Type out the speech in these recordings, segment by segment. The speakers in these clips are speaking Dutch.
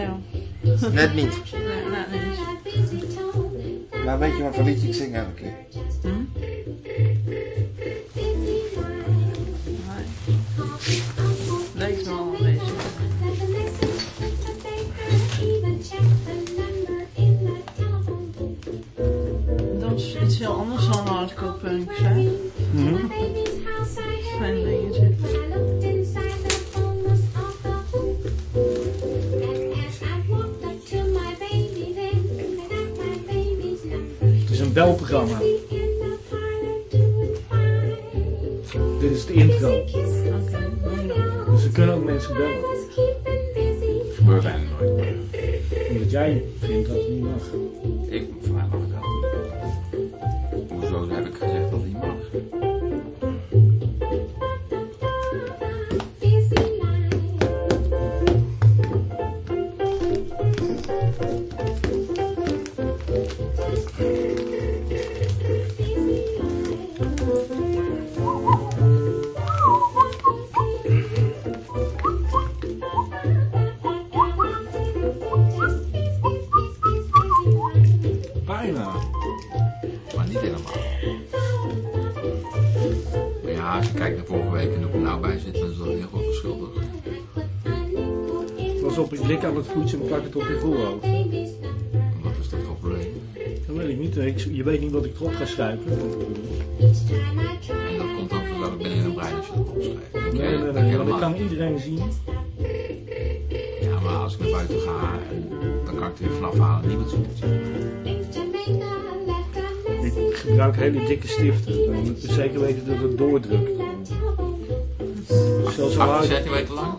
Joh. Net niet. Nee, net niet. Nou, weet je wat voor liedje ik zing elke keer? Hm? Een belprogramma. Dit is de intro. Dus er kunnen ook mensen bellen. Gebeurt bijna nooit. Omdat jij vindt dat het niet mag wat ik erop ga schrijven. En dat komt dan vanzelf binnen in een brein als je dat opschrijft. Nee, nee, dat ik kan iedereen zien. Ja, maar als ik naar buiten ga, dan kan ik er weer vanaf halen. Niemand ziet het. Ik gebruik hele dikke stiften. Dan moet je zeker weten dat het doordrukt. Zelfs al 18 uit. centimeter lang?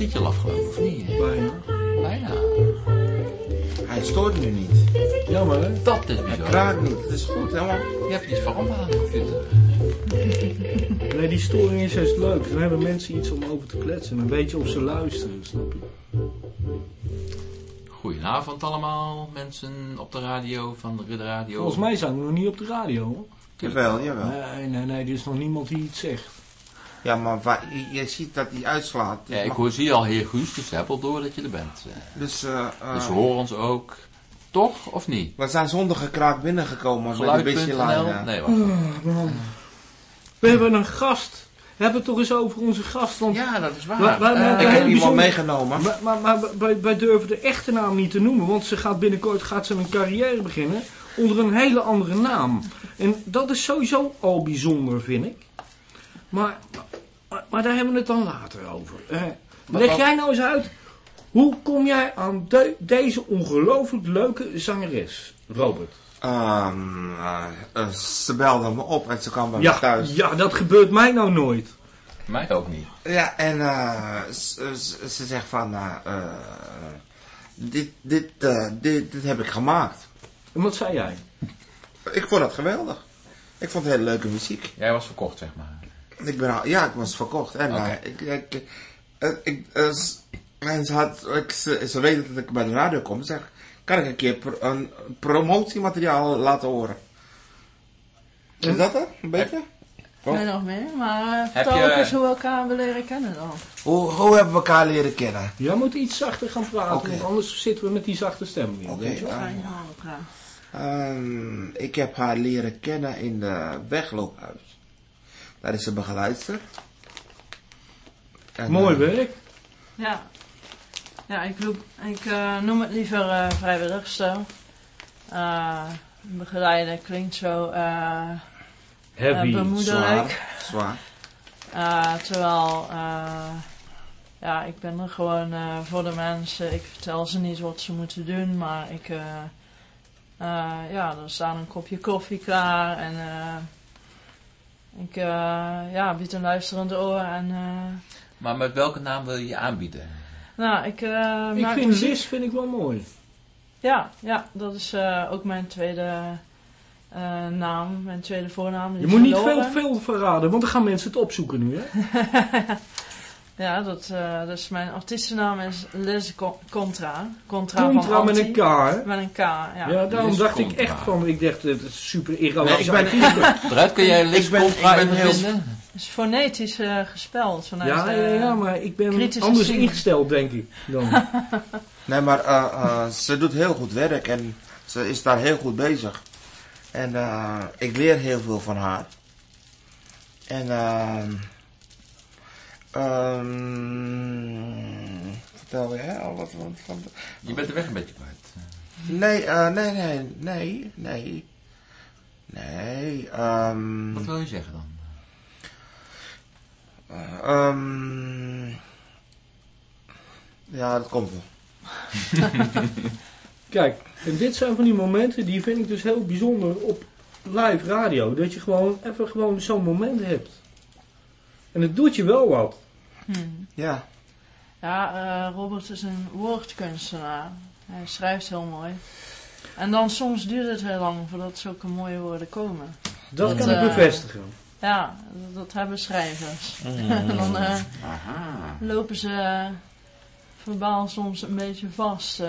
Liedje al afgelopen of niet? Bijna. Bijna. Hij stoort nu niet. Jammer hè? Dat is Hij bizar. kraakt niet. Het is goed, helemaal. Je hebt iets veranderd aan de computer. Nee, die storing is juist leuk. Dan hebben mensen iets om over te kletsen. Dan weet je of ze luisteren, snap je? Goedenavond allemaal, mensen op de radio van de Ridder Radio. Volgens mij zijn we nog niet op de radio hoor. Jawel, jawel. Nee, nee, nee, er is nog niemand die iets zegt. Ja, maar je, je ziet dat hij uitslaat. Dus, Ja, ik hoor zie al heer Guus, dus heb al door dat je er bent. Eh, dus eh, eh, Dus ze horen ons ook. Toch of niet? we zijn zonder gekraak binnengekomen met een beetje. Nee, wacht. We hebben een gast. We hebben het toch eens over onze gast. Want Ja, dat is waar. Maar- maar- maar- Eh, Ik heb iemand bijzonder- meegenomen. Maar, maar, maar wij, wij durven de echte naam niet te noemen, want ze gaat binnenkort gaat ze een carrière beginnen onder een hele andere naam. En dat is sowieso al bijzonder, vind ik. Maar, maar, maar daar hebben we het dan later over. Eh, leg wat- jij nou eens uit, hoe kom jij aan de- deze ongelooflijk leuke zangeres, Robert? Ehm, eh, eh, ze belde me op en ze kwam bij me Ja, thuis. ja, dat gebeurt mij nou nooit. Mij ook niet. Ja, en eh, ze, ze- ze zegt van, dit, dit, dit, dit heb ik gemaakt. En wat zei jij? Ik vond het geweldig. Ik vond het hele leuke muziek. Jij was verkocht, zeg maar. Ik ben al, ja, ik was verkocht. En eh, ik, ik, eh, ik, eh, ze, had, ik, ze, ze weet dat ik bij de radio kom. Ze zegt, kan ik een keer pro- een promotiemateriaal laten horen? Is dat het? Een beetje? Oh. Nee, nog meer. Maar uh, Heb vertel je- ook eens hoe we elkaar hebben leren kennen dan. Hoe, hoe hebben we elkaar leren kennen? Jij moet iets zachter gaan praten, want anders zitten we met die zachte stem weer. Oké, weet je wel? eh, Ga je nou praten. Ehm, ik heb haar leren kennen in de wegloophuis. Daar is ze begeleidster. En, Mooi eh, werk. Ja. Ja, ik, ik eh, noem het liever eh vrijwilligster. Eh begeleiden klinkt zo eh, Heavy. bemoederlijk. Zwaar. Zwaar. Eh, terwijl, eh, ja, ik ben er gewoon eh, voor de mensen. Ik vertel ze niet wat ze moeten doen, maar ik, eh, eh, ja, er staat een kopje koffie klaar en eh, ik, eh, ja, bied een luisterend oor en, eh, Maar met welke naam wil je je aanbieden? nou, ik, eh, Ik maak vind muziek. Liz vind ik wel mooi. Ja, ja, dat is eh, ook mijn tweede eh, naam, mijn tweede voornaam. Je moet niet veel, veel verraden, want dan gaan mensen het opzoeken nu. Hè? Ja, dat, eh, dus mijn artiestennaam is Co- Contra. Contra, Contra van met Anti. een K, hè? Met een K, ja. Ja, daarom dacht ik echt van, ik dacht, het is super irrelevant. Nee, ik ben-. Eruit kun jij Liz Ik ben- Contra ik ben even heel- vinden? Het is fonetisch eh, gespeld vanuit Ja, de- ja, ja, maar ik ben anders ingesteld, denk ik. Dan. Nee, maar eh, eh, ze doet heel goed werk en ze is daar heel goed bezig. En eh, ik leer heel veel van haar. En ehm ehm, vertel jij al wat van, van Je bent de weg een beetje kwijt. Nee, eh, nee, nee, nee, nee. Nee, ehm Wat wil je zeggen dan? eh, ehm, ja, dat komt wel. Kijk, en dit zijn van die momenten, die vind ik dus heel bijzonder op live radio. Dat je gewoon even gewoon zo'n moment hebt. En het doet je wel wat. Hmm. Ja, Ja, eh, Robert is een woordkunstenaar. Hij schrijft heel mooi. En dan soms duurt het heel lang voordat zulke mooie woorden komen. Dat Dat, kan ik eh, bevestigen. Ja, dat, dat hebben schrijvers. en dan eh, Aha. lopen ze verbaal soms een beetje vast.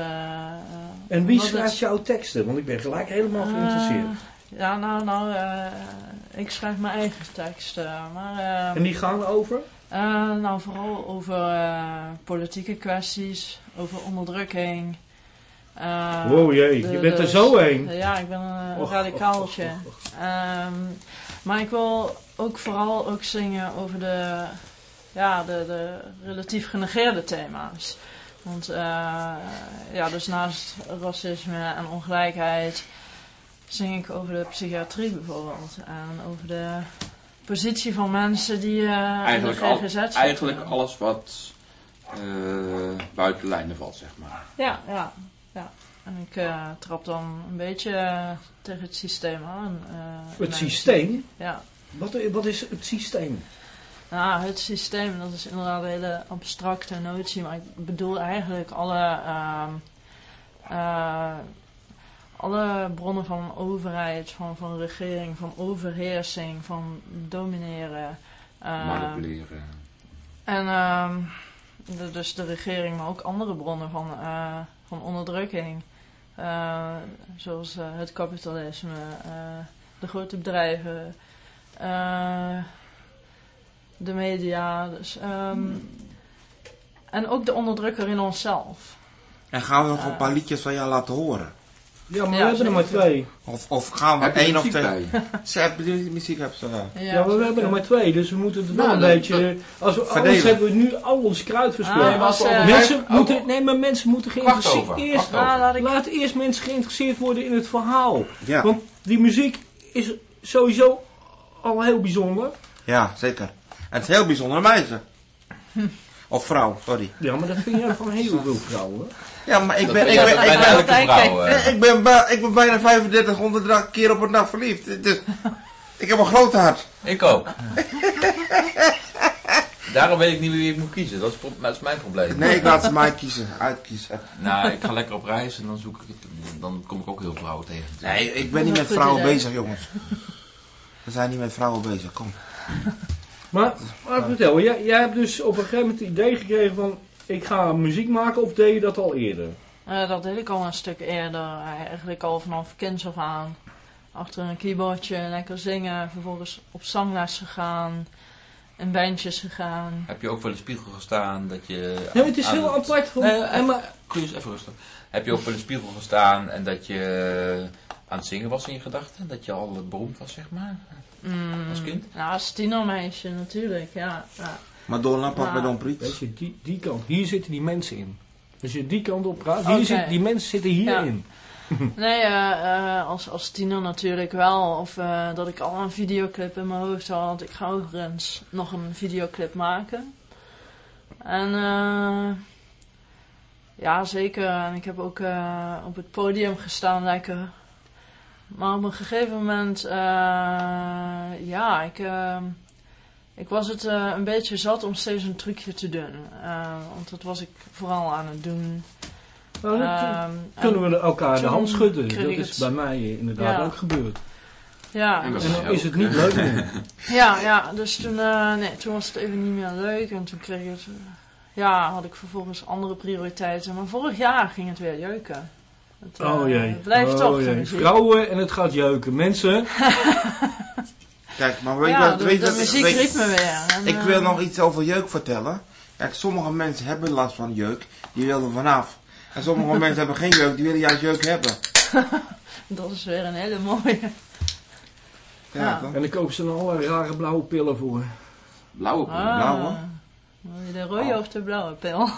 En wie schrijft het- jouw teksten? Want ik ben gelijk helemaal geïnteresseerd. Ja, nou, nou, eh, ik schrijf mijn eigen teksten. Maar, eh, En die gaan over? eh, nou, vooral over eh, politieke kwesties, over onderdrukking. Eh, wow, jee, de- je bent er zo heen. Ja, ik ben een Och, radicaaltje. och, och, och. Ehm, maar ik wil ook vooral ook zingen over de, ja, de, de relatief genegeerde thema's. Want ja, dus naast racisme en ongelijkheid zing ik over de psychiatrie bijvoorbeeld. En over de positie van mensen die eh Eigenlijk, in de GGZ eigenlijk alles wat eh, buiten lijnen valt, zeg maar. Ja, ja, ja. En ik eh, trap dan een beetje tegen het systeem aan. eh, Het systeem? Ja. Wat, wat is het systeem? Nou, het systeem, dat is inderdaad een hele abstracte notie, maar ik bedoel eigenlijk alle, ehm, eh, alle bronnen van overheid, van, van regering, van overheersing, van domineren. ehm, Manipuleren. en ehm, de- dus de regering, maar ook andere bronnen van, eh, van onderdrukking. Eh, zoals eh, het kapitalisme, eh, de grote bedrijven, eh, de media. Dus, ehm, en ook de onderdrukker in onszelf. en gaan we nog een paar liedjes van jou laten horen? Ja, maar Ja, we hebben er maar twee. Of, of gaan we één of twee? Ze hebben die muziek hebben ze. Ja, maar we hebben er maar twee, dus we moeten het wel Nou, een beetje... Als we, anders hebben we nu al ons kruid verspild. Ah, eh, mensen vijf- moeten, nee, maar mensen moeten geïnteresseerd... over, Eerst, Nou, laat ik, laat eerst mensen geïnteresseerd worden in het verhaal. Ja, Want die muziek is sowieso al heel bijzonder. ja, zeker. En het is heel bijzonder meisje. Of vrouw, sorry. Ja, maar dat vind jij van heel veel vrouwen. Ja, maar ik ben, ik ben, ik ben, elke ben- vrouw. eh. ik ben, ik ben bijna 3500 keer op een dag verliefd. Is- ik heb een groot hart. Ik ook. Daarom weet ik niet wie ik moet kiezen. Dat is, pro- dat is mijn probleem. Nee, ik laat ze mij kiezen, uitkiezen. Nou, ik ga lekker op reis en dan zoek ik het. Dan kom ik ook heel veel vrouwen tegen. Nee, ik ben niet met vrouwen bezig, jongens. We zijn niet met vrouwen bezig, kom. Maar, maar vertel, jij, jij hebt dus op een gegeven moment het idee gekregen van... Ik ga muziek maken of deed je dat al eerder? eh, dat deed ik al een stuk eerder. Eigenlijk al vanaf kinds af aan. Achter een keyboardje, lekker zingen. Vervolgens op zangles gegaan. In bandjes gegaan. Heb je ook voor de spiegel gestaan dat je. Nee, het is aan heel apart. Van, Nee, en maar, Kun je eens even rustig. Heb je ook voor de spiegel gestaan en dat je aan het zingen was in je gedachten? Dat je al beroemd was, zeg maar? Mm, Als kind? Ja, als tienermeisje natuurlijk, ja. ja. Madonna, pak Ja. bij Don Priet. weet je, die, die kant, hier zitten die mensen in. Als je die kant op praat, hier zit, die mensen zitten hierin. Nee, eh, eh, als, als tiener natuurlijk wel. Of eh, dat ik al een videoclip in mijn hoofd had. Ik ga ook eens nog een videoclip maken. En eh, ja, zeker. En ik heb ook eh, op het podium gestaan lekker. Maar op een gegeven moment, eh, ja, ik, eh, ik was het eh, een beetje zat om steeds een trucje te doen. Eh, want dat was ik vooral aan het doen. Nou, Ehm, en- kunnen we elkaar de hand schudden. Dat is het- bij mij inderdaad Ja. ook gebeurd. Ja, En dat En dan is het niet leuk meer. ja, ja, dus toen, eh, nee, toen was het even niet meer leuk. En toen kreeg ik het, ja, had ik vervolgens andere prioriteiten. Maar vorig jaar ging het weer jeuken. Het, eh, Oh jee. Het blijft oh, toch jee. muziek. Vrouwen en het gaat jeuken. Mensen, Kijk, maar weet je ja, wat... Weet de muziek weet- riep me weer. En, Ik eh, wil nog iets over jeuk vertellen. Kijk, sommige mensen hebben last van jeuk, die willen er vanaf. En sommige mensen hebben geen jeuk, die willen juist jeuk hebben. Dat is weer een hele mooie. Ja, en dan kopen ze dan allerlei rare blauwe pillen voor. Blauwe pil. Ah, blauwe? de rode Oh. of de blauwe pil?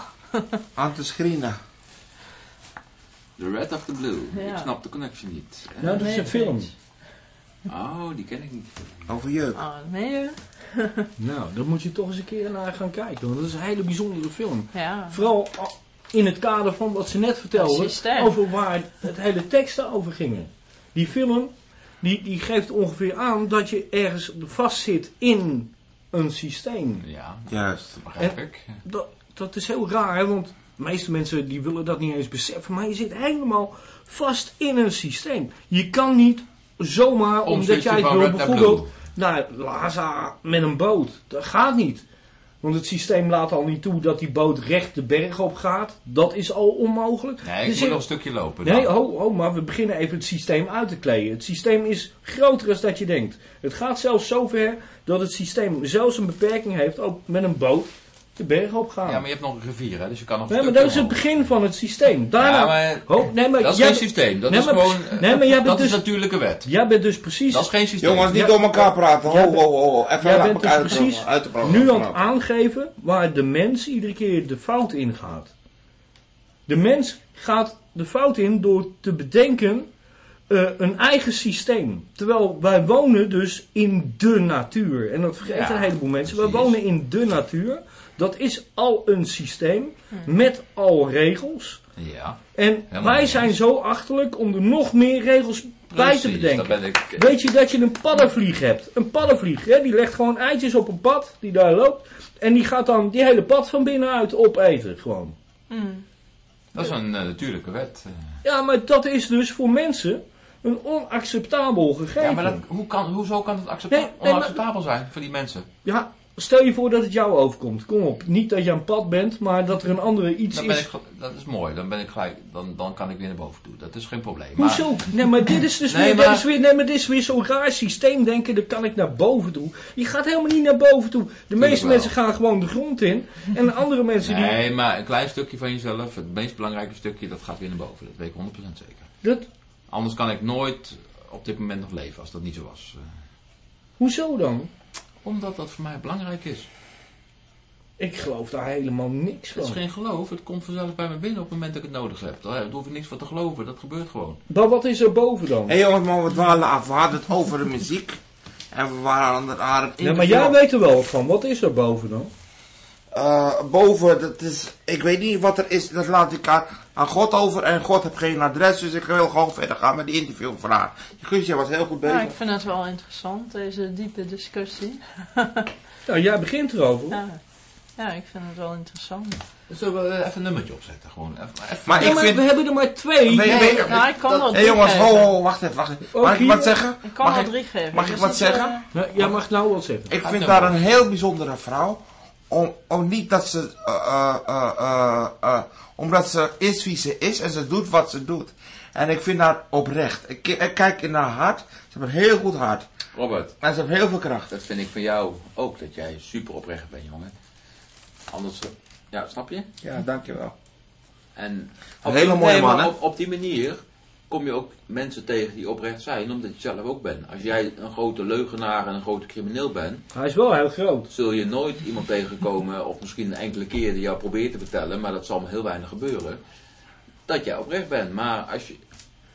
Antiscrina. The Red of the Blue. Ja. Ik snap de connectie niet. Nou, dat is Nee, een film. Oh, die ken ik niet. Over jeuk. Oh, meen je? Nou, daar moet je toch eens een keer naar gaan kijken. Want dat is een hele bijzondere film. Ja. Vooral in het kader van wat ze net vertelden. Over waar het hele teksten over gingen. Die film, die, die geeft ongeveer aan dat je ergens vastzit in een systeem. Ja, Juist. dat begrijp ik. Dat, dat is heel raar, hè, want de meeste mensen die willen dat niet eens beseffen. Maar je zit helemaal vast in een systeem. Je kan niet zomaar, omdat jij wil bijvoorbeeld naar Laza met een boot. Dat gaat niet. Want het systeem laat al niet toe dat die boot recht de berg op gaat. Dat is al onmogelijk. Nee, ik Dus moet nog een stukje lopen. Nee, ho, maar we beginnen even het systeem uit te kleden. Het systeem is groter dan dat je denkt. Het gaat zelfs zover dat het systeem zelfs een beperking heeft, ook met een boot, de berg op gaan. Ja, maar je hebt nog een rivier, hè, dus je kan nog een Nee, maar dat is het begin van het systeem. Daarna... Ja, maar Ho, nee, maar dat is jij, geen systeem. Dat Nee, is maar- gewoon... eh, nee, maar jij bent dat is dus- natuurlijke wet. jij bent dus precies Dat is geen systeem. Jongens, niet Ja. door elkaar praten. Ho, ho, ho, ho. Even jij bent dus precies uitpraten, uitpraten, nu aan het aangeven waar de mens iedere keer de fout in gaat. De mens gaat de fout in door te bedenken eh, een eigen systeem. Terwijl wij wonen dus in de natuur. En dat vergeten Ja, een heleboel mensen. Wij wonen in de natuur. Dat is al een systeem met al regels. Ja, En Helemaal wij zijn eens. zo achterlijk om er nog meer regels bij te bedenken. Dan ben ik... Weet je dat je een paddenvlieg hebt? Een paddenvlieg, hè? die legt gewoon eitjes op een pad die daar loopt. En die gaat dan die hele pad van binnenuit opeten, gewoon. Hmm. Dat is een eh, natuurlijke wet. eh. Ja, maar dat is dus voor mensen een onacceptabel gegeven. Ja, maar dat, hoe kan, hoezo kan het accepta- Nee, nee, maar- onacceptabel zijn voor die mensen? Ja, stel je voor dat het jou overkomt. Kom op, niet dat je aan pad bent, maar dat er een andere iets Dan ben is. ik, dat is mooi, dan ben ik gelijk, dan, dan kan ik weer naar boven toe. Dat is geen probleem. Hoezo? Nee, maar dit is dus Nee, weer, maar- dit is weer, nee, maar dit is weer zo'n raar systeem denken, dan kan ik naar boven toe. Je gaat helemaal niet naar boven toe. De meeste mensen gaan gewoon de grond in. En andere mensen die... Nee, maar een klein stukje van jezelf, het meest belangrijke stukje, dat gaat weer naar boven. Dat weet ik 100% zeker. Dat, Anders kan ik nooit op dit moment nog leven als dat niet zo was. Hoezo dan? Omdat dat voor mij belangrijk is. Ik geloof daar helemaal niks Het is van. geen geloof, het komt vanzelf bij me binnen op het moment dat ik het nodig heb. Daar hoef ik niks van te geloven, dat gebeurt gewoon. Maar wat is er boven dan? Hé jongens, maar we dwalen af. We hadden het over de muziek. En we waren aan het, aan het Ja, maar jij weet er wel wat van. Wat is er boven dan? Eh, boven, dat is, ik weet niet wat er is, dat laat ik aan, aan God over. En God heeft geen adres, dus ik wil gewoon verder gaan met die interview van haar. Guus, was heel goed bezig. Ja, ik vind het wel interessant, deze diepe discussie. Nou, jij begint erover. Ja, ja ik vind het wel interessant. Zullen we even een nummertje opzetten? Gewoon even, even. Maar Ja, ik maar vind... we hebben er maar twee. Nee, Nee, weet- nou, ik kan dat- wel Hé drie jongens, geven. ho, ho, wacht even, wacht even. Ook Mag ik wat zeggen? Ik kan Mag wel ik- drie geven. mag ik Dus wat zeggen? eh, Nou, jij mag nou wat zeggen. Ik vind haar een heel bijzondere vrouw. Om, om niet dat ze, eh, eh, eh, eh, eh, omdat ze is wie ze is en ze doet wat ze doet. En ik vind haar oprecht. Ik, ik kijk in haar hart. Ze heeft een heel goed hart. Robert, En ze heeft heel veel kracht. dat vind ik van jou ook, dat jij super oprecht bent, jongen. Anders, ja, snap je? Ja, dankjewel. En Een hele mooie nee, maar man, hè? Op, op die manier kom je ook mensen tegen die oprecht zijn, omdat je zelf ook bent. Als jij een grote leugenaar en een grote crimineel bent, Hij is wel heel groot. zul je nooit iemand tegenkomen, of misschien een enkele keer die jou probeert te vertellen, maar dat zal maar heel weinig gebeuren, dat jij oprecht bent. Maar als je,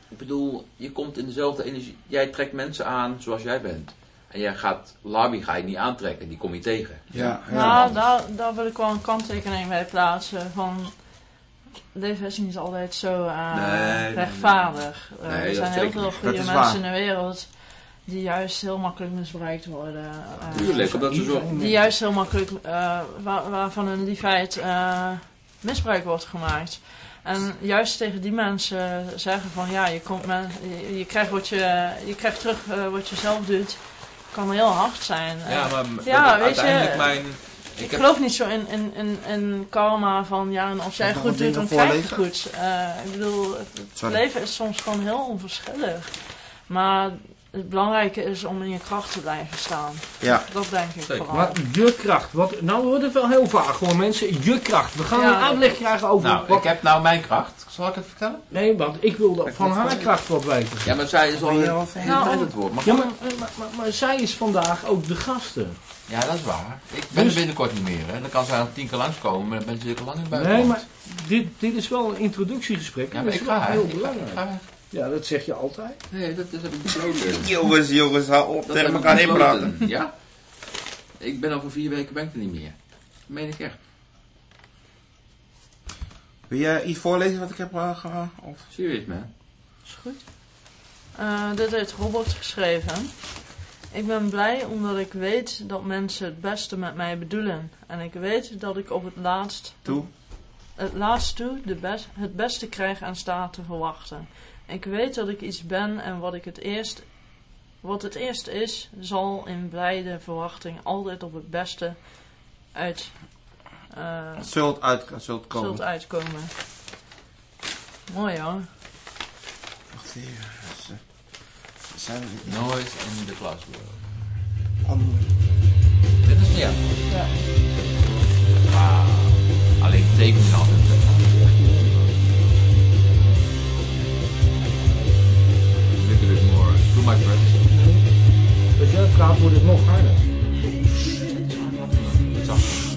ik bedoel, je komt in dezelfde energie, jij trekt mensen aan zoals jij bent. En jij gaat, Larby ga je niet aantrekken, die kom je tegen. Ja, ja. Nou, daar, daar wil ik wel een kanttekening bij plaatsen. Van, leven is niet altijd zo eh, Nee, rechtvaardig. Eh, nee, er zijn heel veel goede mensen waar. in de wereld die juist heel makkelijk misbruikt worden. eh, Tuurlijk, omdat ze zo... Die juist heel makkelijk, eh, waar- waarvan hun liefheid eh, misbruik wordt gemaakt. En juist tegen die mensen zeggen van ja, je, komt men, je, je krijgt, wat je, je krijgt terug wat je zelf doet, kan heel hard zijn. Ja, maar Ja, dat- weet je, mijn... ik Ik heb, geloof niet zo in, in, in, in karma van ja, en als jij goed doet, dan krijg je goed. Eh, ik bedoel, het, leven is soms gewoon heel onverschillig. Maar het belangrijke is om in je kracht te blijven staan. Ja. Dat denk ik Zeker. vooral. Maar je kracht, wat, nou wordt het wel heel vaag gewoon mensen. Je kracht. We gaan Ja. een uitleg krijgen over nou, wat... ik heb nou mijn kracht. Zal ik het vertellen? Nee, want ik wilde van haar kracht wat weten. Ja, maar zij is al je hele Nou, tijd het woord. Maar Ja, maar, maar, maar, maar zij is vandaag ook de gasten. Ja, dat is waar. Ik ben Dus- er binnenkort niet meer. Hè. Dan kan ze nog tien keer langskomen, maar dan ben ze zeker lang in het buitenland. Nee, maar dit, dit is wel een introductiegesprek. Ja, dat maar is ik wel ga. hè. heel Ik ga, ik belangrijk. ga. Ja, dat zeg je altijd. Nee, dat, dat heb ik besloten. Jongens, jongens, hou op Dat tegen ik elkaar inpraten. Ja. Ik ben al voor vier weken ben ik er niet meer. Dat meen ik echt. Wil je iets voorlezen wat ik heb uh, of? Serieus, man. Is goed. Eh, dit heeft Robert geschreven. Ik ben blij omdat ik weet dat mensen het beste met mij bedoelen. En ik weet dat ik op het laatst, Toe? het laatst toe de best, het beste krijg en sta te verwachten. Ik weet dat ik iets ben en wat, ik het eerst, wat het eerst is, zal in blijde verwachting altijd op het beste uit, eh, zult, uit, zult komen. zult uitkomen. Mooi hoor. Wacht even. Zijn we Noise in the classroom. andere? Dit is van jou. Ja. Wauw. Alleen tekening altijd. It more. Too much practice. Als jij praat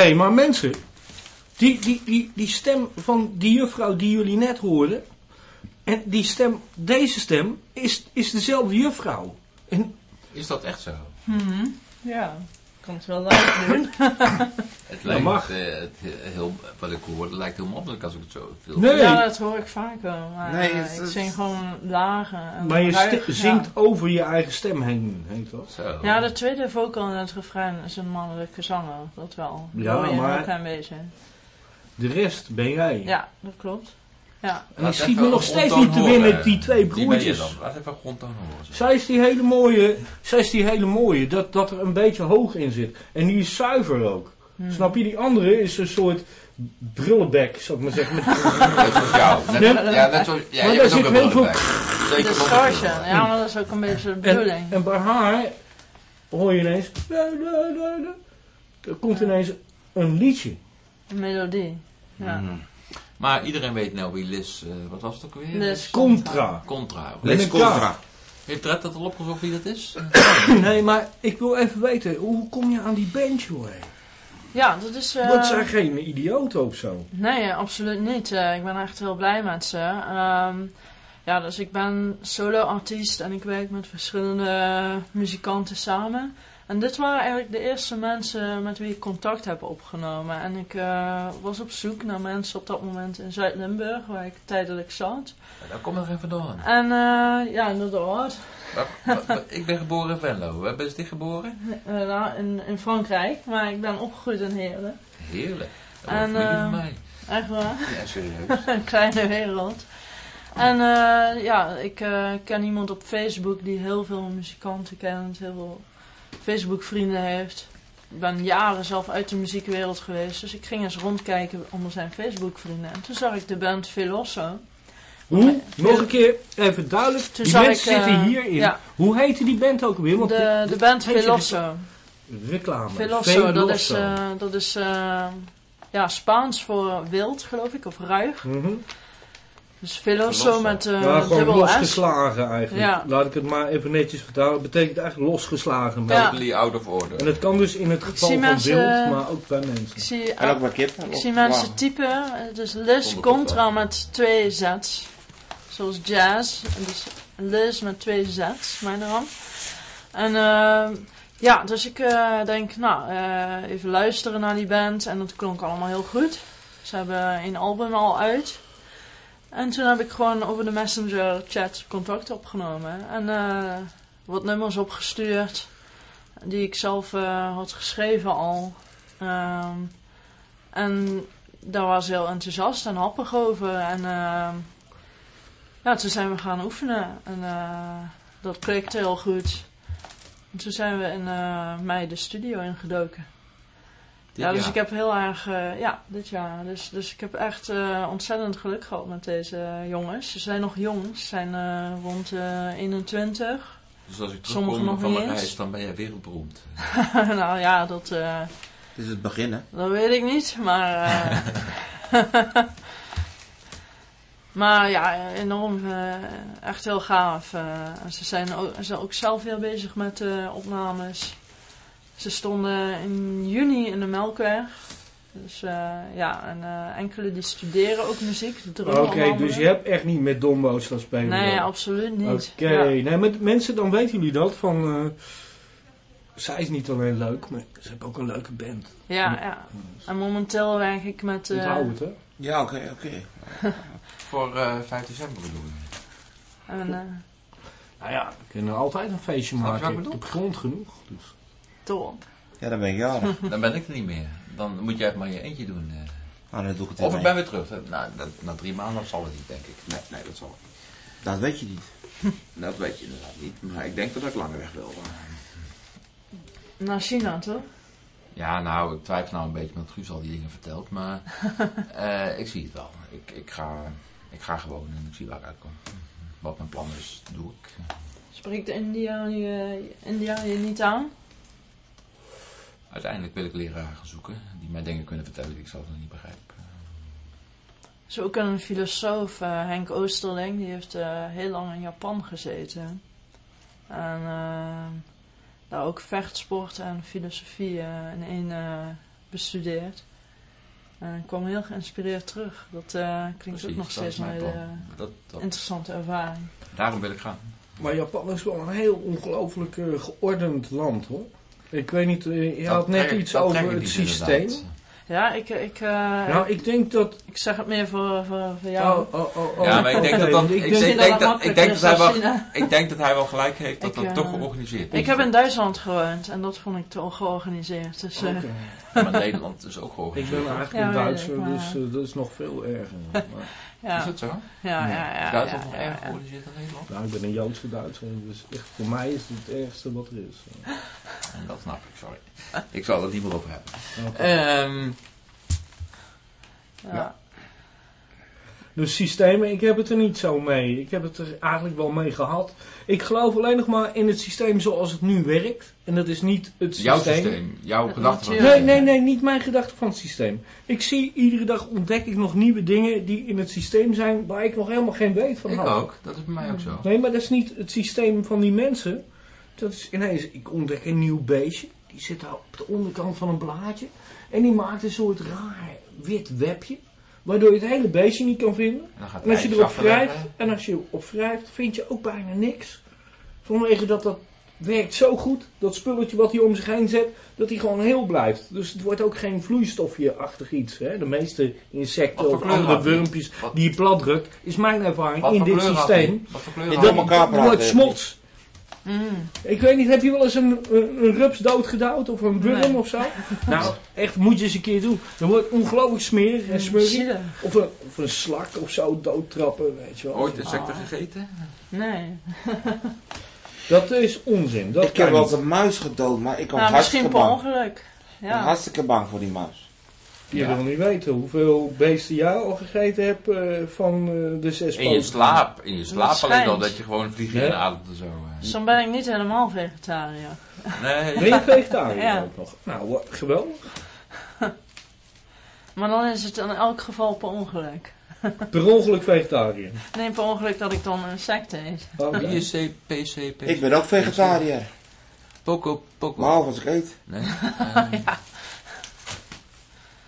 hey, maar mensen. Die, die, die, die stem van die juffrouw die jullie net hoorden. En die stem, deze stem, is, is dezelfde juffrouw. En Is dat echt zo? Mhm. Ja, kan het wel live doen. Het lijkt, mag. eh, het heel, wat ik hoor, het lijkt heel makkelijk als ik het zo film. Nee. Ja, dat hoor ik vaker. Maar Nee, eh, het- ik zing gewoon lagen. En Maar je ruig, sti- ja. zingt over je eigen stem heen, heet dat? Zo. Ja, de tweede vocal in het refrein is een mannelijke zanger. Dat wel. Ja, Hoor je maar- een klein beetje. De rest ben jij. Ja, dat klopt. Ja. En ik schiet even me nog steeds niet te horen. winnen, die twee broertjes. dan. Laat even grondtoon horen. zo. Zij is die hele mooie, zij is die hele mooie, dat, dat er een beetje hoog in zit. En die is zuiver ook. Hmm. Snap je? Die andere is een soort brullenbek, zou ik maar zeggen. Met- Net zoals jou. Net, Nee. ja, net zoals, ja, Maar daar zit een heel veel-. Zeker Distortion. brullenbek. Ja, maar dat is ook een beetje de bedoeling. en, en bij haar hoor je ineens... Er komt ineens een liedje. Een melodie. Ja. Mhm. Maar iedereen weet nou wie Liz, eh, wat was het ook weer? Dus Contra. Contra. Les Contra. Heeft Red dat al opgezocht wie dat is? Nee, maar ik wil even weten, hoe kom je aan die band, joh? hé? Ja, dat is... eh, Dat zijn geen idioten of zo. Nee, absoluut niet. Eh, ik ben echt heel blij met ze. Ehm, ja, dus ik ben solo-artiest en ik werk met verschillende muzikanten samen. En dit waren eigenlijk de eerste mensen met wie ik contact heb opgenomen. En ik eh, was op zoek naar mensen op dat moment in Zuid-Limburg, waar ik tijdelijk zat. Ja, Daar kom nog even door. En eh, ja, inderdaad. Ik ben geboren in Venlo. Waar ben je geboren? Eh, nou, in, in Frankrijk, maar ik ben opgegroeid in Heerlen. Heerlijk. Dat En, van mij. Echt waar. Ja, serieus. een kleine wereld. En ja, ik ken iemand op Facebook die heel veel muzikanten kent, heel veel Facebook-vrienden heeft. Ik ben jaren zelf uit de muziekwereld geweest, dus ik ging eens rondkijken onder zijn Facebook-vrienden. En toen zag ik de band Veloso. Hoe? Nog een keer, even duidelijk. Toen die mensen ik, eh, zitten hierin. ja. Hoe heette die band ook weer? Want De, de band Veloso. reclame. Veloso, dat is, eh, dat is eh, ja, Spaans voor wild, geloof ik, of ruig. Mhm. Dus Veloso met eh ja, gewoon dubbel S. losgeslagen eigenlijk. Ja. Laat ik het maar even netjes vertalen. Het betekent eigenlijk losgeslagen. Ja. Totally out of order. En het kan dus in het geval van mensen- wild, maar ook bij Ik mensen. zie, En ook bij kippen. Ik zie mensen typen, het is Liz contra met twee Z's. Zoals jazz. En dus Liz met twee Z's, mijn naam. En eh, ja, dus ik eh, denk, nou, eh, even luisteren naar die band. En dat klonk allemaal heel goed. Ze hebben een album al uit. En toen heb ik gewoon over de Messenger chat contact opgenomen. En eh, wat nummers opgestuurd. Die ik zelf eh, had geschreven al. Ehm, en daar was heel enthousiast en happig over. En ehm, ja, toen zijn we gaan oefenen. En eh, dat klikte heel goed. En toen zijn we in mei de studio ingedoken. Ja, dus ik heb heel erg... eh, ja, dit jaar. Dus, dus ik heb echt eh, ontzettend geluk gehad met deze jongens. Ze zijn nog jong. Ze zijn eh, rond eh 21. Dus als ik terugkom nog van mijn reis, dan ben jij wereldberoemd. nou ja, dat... eh, Dit is het begin, hè? Dat weet ik niet, maar. eh, maar ja, enorm. eh, echt heel gaaf. eh. En ze zijn ook, ze zijn ook zelf weer bezig met eh, opnames. Ze stonden in juni in de Melkweg. Dus eh, ja, en eh, enkele die studeren ook muziek. Oké, dus je hebt echt niet met dombo's gaan spelen. Nee, dan? absoluut niet. Oké, Ja. nee, met mensen, dan weten jullie dat van... eh, zij is niet alleen leuk, maar ze hebben ook een leuke band. Ja, ja. En momenteel werk ik met. eh, Onthoud het, hè? Ja, oké, oké. Voor eh 5 december bedoel je? en, eh, Nou ja, we kunnen altijd een feestje maken. ik Ik heb grond genoeg. Dus. Ja, dan ben ik jarig. Dan ben ik er niet meer. Dan moet jij het maar je eentje doen. eh. Nou, dan doe ik het Of ik ben weer terug. Nou, dat, na drie maanden zal het niet, denk ik. Nee, nee, dat zal niet. Dat weet je niet. Dat weet je inderdaad niet. Maar ik denk dat ik langer weg wil. Naar China, toch? Ja, nou, ik twijfel nou een beetje, want Guus al die dingen vertelt. Maar eh, ik zie het wel. Ik, ik, ga, ik ga gewoon en ik zie waar ik uitkom. Wat mijn plan is, doe ik. Spreekt de Indiaan je, Indiaan je niet aan? Uiteindelijk wil ik leraren gaan zoeken die mij dingen kunnen vertellen die ik zelf nog niet begrijp. Er is ook een filosoof, eh, Henk Oosterling, die heeft eh, heel lang in Japan gezeten. En eh, daar ook vechtsport en filosofie in één eh, bestudeerd. En ik kwam heel geïnspireerd terug. Dat eh, klinkt ook nog steeds een hele. Dat, dat, interessante ervaring. daarom wil ik gaan. maar Japan is wel een heel ongelooflijk eh, geordend land hoor. Ik weet niet, eh, je Dat had net trek- iets over ik het systeem. inderdaad. Ja, ik, ik, eh, Nou, ik denk dat... ik zeg het meer voor, voor, voor jou. Oh, oh, oh, oh, Ja, maar ik denk dat dat- ik denk- dat dat- ik denk dat hij wel- China. Ik denk dat hij wel gelijk heeft dat Ik, dat eh, toch georganiseerd is. Ik heb in Duitsland gewoond en dat vond ik te ongeorganiseerd. Dus, eh. Maar Nederland is ook Ik georganiseerd. ben eigenlijk Ja, een Duitser, ik, maar- dus eh, dat is nog veel erger. Maar, ja, Is het zo? ja, ja, ja, Duitsland ja, nog ja, erg ja. georganiseerd dan Nederland? nou, ik ben een Joodse Duitser, dus echt voor mij is het het ergste wat er is. En dat snap ik, sorry. Ik zal het niet meer over hebben. Oké. Ehm Ja. Dus systemen, ik heb het er niet zo mee. Ik heb het er eigenlijk wel mee gehad. Ik geloof alleen nog maar in het systeem zoals het nu werkt. En dat is niet het systeem. jouw systeem, jouw gedachte van het natuur. Nee, systeem. nee, nee, niet mijn gedachte van het systeem. Ik zie iedere dag ontdek ik nog nieuwe dingen die in het systeem zijn waar ik nog helemaal geen weet van Ik had. ook, dat is bij mij ook zo. Nee, maar dat is niet het systeem van die mensen. Dat is ineens, ik ontdek een nieuw beestje. Die zit daar op de onderkant van een blaadje. En die maakt een soort raar wit webje. Waardoor je het hele beestje niet kan vinden. En als je erop wrijft, en als je erop wrijft, vind je ook bijna niks. Vanwege dat dat werkt zo goed, dat spulletje wat hij om zich heen zet, dat hij gewoon heel blijft. Dus het wordt ook geen vloeistofje-achtig iets. Hè? De meeste insecten of andere wurmpjes die je platdrukt, is mijn ervaring in dit systeem. Het wordt smots. Mm. Ik weet niet, heb je wel eens een, een, een rups doodgedouwd of een wurm Nee. of zo? Nou, echt moet je eens een keer doen. Dan wordt ongelooflijk smerig en smurrie. Zielig. Of een, of een slak of zo doodtrappen, weet je wel. Ooit insecten Ah. gegeten? Nee. Dat is onzin. Dat Ik heb wel eens een muis gedood, maar ik was Nou, hartstikke misschien per bang. ongeluk. Ik ben Ja. hartstikke bang voor die muis. Je wil niet weten hoeveel beesten jij al gegeten hebt eh, van eh, de zes In je slaap, in je slaap alleen al dat je gewoon vliegen Ja. inademt en zo. Eh. Dus dan ben ik niet helemaal vegetariër. Nee, Ben je vegetariër Ja. ook nog? Nou, wat geweldig. Maar dan is het in elk geval per ongeluk. Per ongeluk vegetariër. Nee, per ongeluk dat ik dan insecten eet. PC, PC? Ik ben ook vegetariër. Poco, Poco. Behalve als ik eet. Nee. ehm,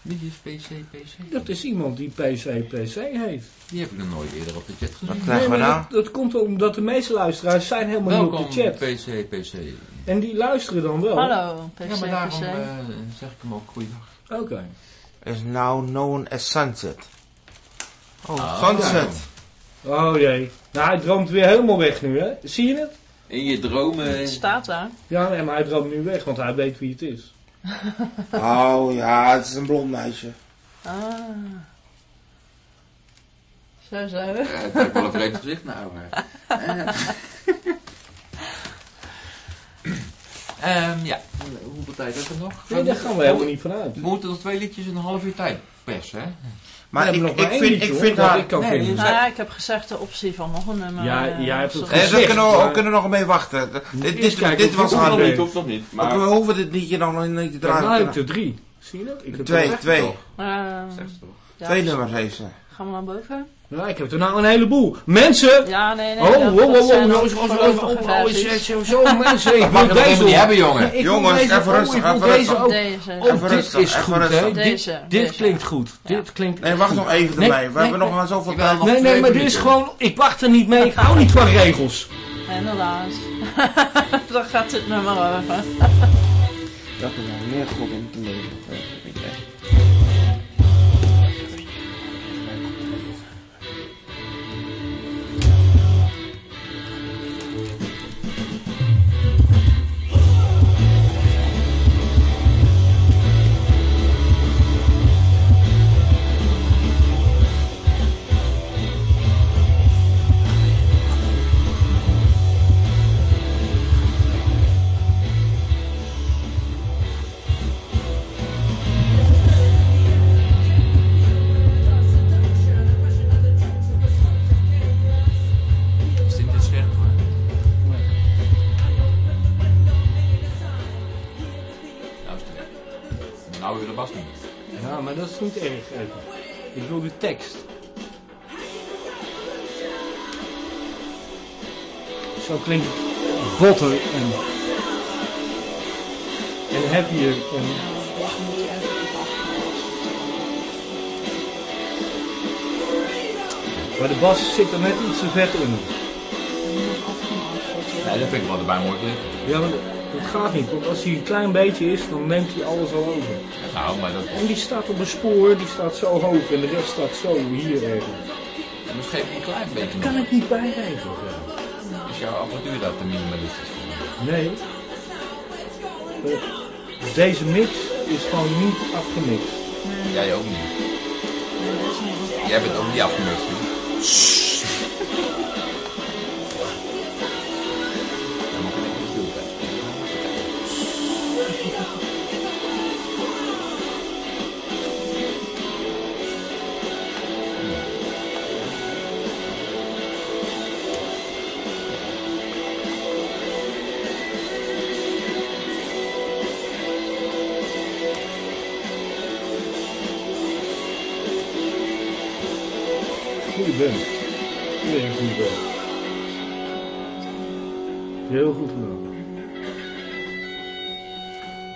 Wie is PC, PC? Dat is iemand die PC PC heet. Die heb ik nog nooit eerder op de chat gezien. Wat krijgen we maar nou? dat, dat komt omdat de meeste luisteraars zijn helemaal Welkom, niet op de chat. PC, PC. En die luisteren dan wel. Hallo, PC, Ja, maar daarom PC. eh, zeg ik hem ook goeiedag. Oké. Is now known as sunset. Oh, Ah. sunset. Oh jee. Nou, hij droomt weer helemaal weg nu, hè? Zie je het? In je dromen... Het staat daar. Ja, nee, maar hij droomt nu weg, want hij weet wie het is. Oh ja, het is een blond meisje. Ah. Zo, zo. Ja, het heeft wel een vreemd gezicht nou. Ehm, ja, hoeveel tijd hebben we nog? Nee, daar gaan we helemaal niet vanuit. We moeten nog twee liedjes in een half uur tijd persen, hè? Maar We ik, ik vind, ik vind haar... ik Nee, Nou ja, ik heb gezegd de optie van nog een nummer. Ja, eh, jij hebt het Eh, we, gezegd, kunnen, we kunnen nog mee wachten. Dit, dit, Kijk, dit was haar niet, hoeft nog niet. Maar we hoeven dit liedje nog niet te Ja, nou heb ik draaien. er drie. Zie je dat? Ik heb Twee, twee. Eh, ja, Twee nummers heeft ze. Gaan we naar boven? Ja, ik heb er nou een heleboel. Mensen! Ja, nee, nee. Oh, wow, wow, wow, zo, zo, voorlopige oh, oh, zo, mensen. Ik wil deze niet hebben, jongen. Jongens, deze even rustig, even deze rustig. Oh, Even dit rustig, is even goed, rustig. Dit, klinkt goed. Dit klinkt Nee, wacht nog even ermee. We hebben nog maar zoveel tijd. nog Nee, nee, maar dit is gewoon... Ik wacht er niet mee. Ik hou niet van regels. Inderdaad. Daar gaat dit nummer over. Dat is nog meer goed om te leven. Niet erg. Even. Ik wil de tekst. Zo klinkt het botter en, en heavier. En, maar de bas zit er net iets te vet in. Nee, dat vind ik wel erbij mooi klinken. Ja, maar dat gaat niet, want als hij een klein beetje is, dan neemt hij alles al over. Nou, maar dat En die staat op een spoor, die staat zo hoog en de rest staat zo hier ergens. en misschien even een klein beetje Kan nog. ik niet bijregelen. Is jouw apparatuur daar te minimalistisch voor? Nee. Dus deze mix is gewoon niet afgemixt. Jij ook niet. Jij bent ook niet afgemixt. Goeie band. Nee, een goede band. Heel goed gedaan.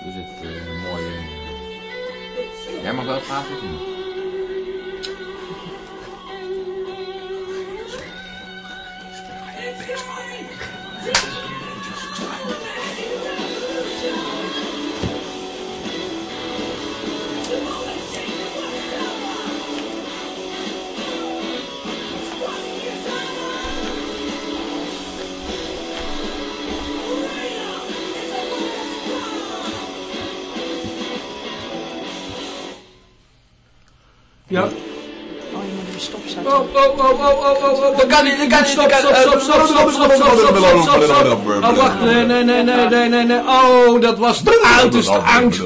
Er zit eh, een mooie... Jij mag wel praten of niet? oh. Dat kan niet, dat kan. Stop, stop, stop, stop, stop, stop, stop, Oh, dat was de angst.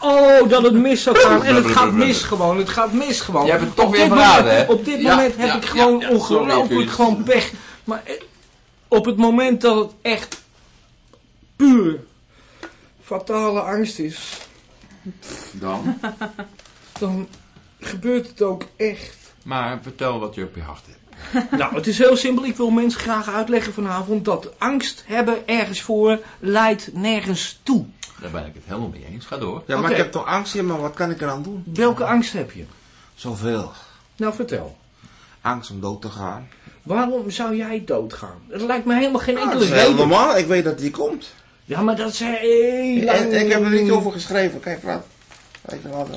Oh, dat het mis zou gaan. En het gaat mis gewoon. Het gaat mis gewoon. Je hebt het toch weer verraden, hè? Op dit moment heb ik gewoon ongelooflijk gewoon pech. Maar op het moment dat het echt puur fatale angst is... Dan? Dan gebeurt het ook echt. Maar vertel wat je op je hart hebt. Nou, het is heel simpel. Ik wil mensen graag uitleggen vanavond dat angst hebben ergens voor leidt nergens toe. Daar ben ik het helemaal mee eens. Ga door. Ja, maar ik heb toch angst in, maar wat kan ik eraan doen? Welke angst heb je? Zoveel. Nou, vertel. Angst om dood te gaan. Waarom zou jij doodgaan? Dat lijkt me helemaal geen enkele dat is normaal. Ik weet dat die komt. Ja, maar dat is heel lang... Ik heb er niet over geschreven. Kijk, wat. Weet je wat? eh,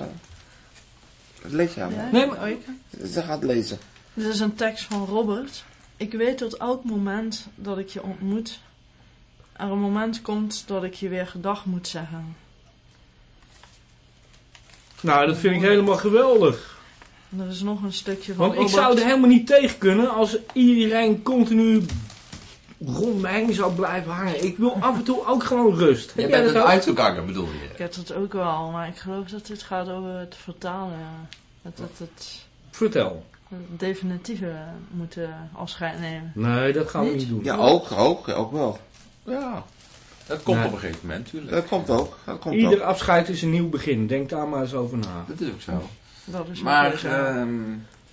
Dat lees je aan. Ja? Nee, maar- Oh, ik? Ze gaat lezen. Dit is een tekst van Robert. Ik weet tot elk moment dat ik je ontmoet, er een moment komt dat ik je weer gedag moet zeggen. Nou, dat vind ik helemaal geweldig. Er is nog een stukje van Want ik zou er helemaal niet tegen kunnen als iedereen continu rond me heen zou blijven hangen. Ik wil af en toe ook gewoon rust. Je Heb jij bent dat een ook? uitzoekanger, bedoel je? Ik heb het ook wel, maar ik geloof dat dit gaat over het vertalen. ja. Dat het, het, Vertel. Definitieve moet eh, afscheid nemen. Nee, dat gaan we Niet? niet doen. Ja, ook, ook, ook wel. Ja. Dat komt Nee. op een gegeven moment, tuurlijk. Dat komt ook. Dat komt Ieder ook. afscheid is een nieuw begin. Denk daar maar eens over na. Dat is ook zo. Dat is Maar ehm,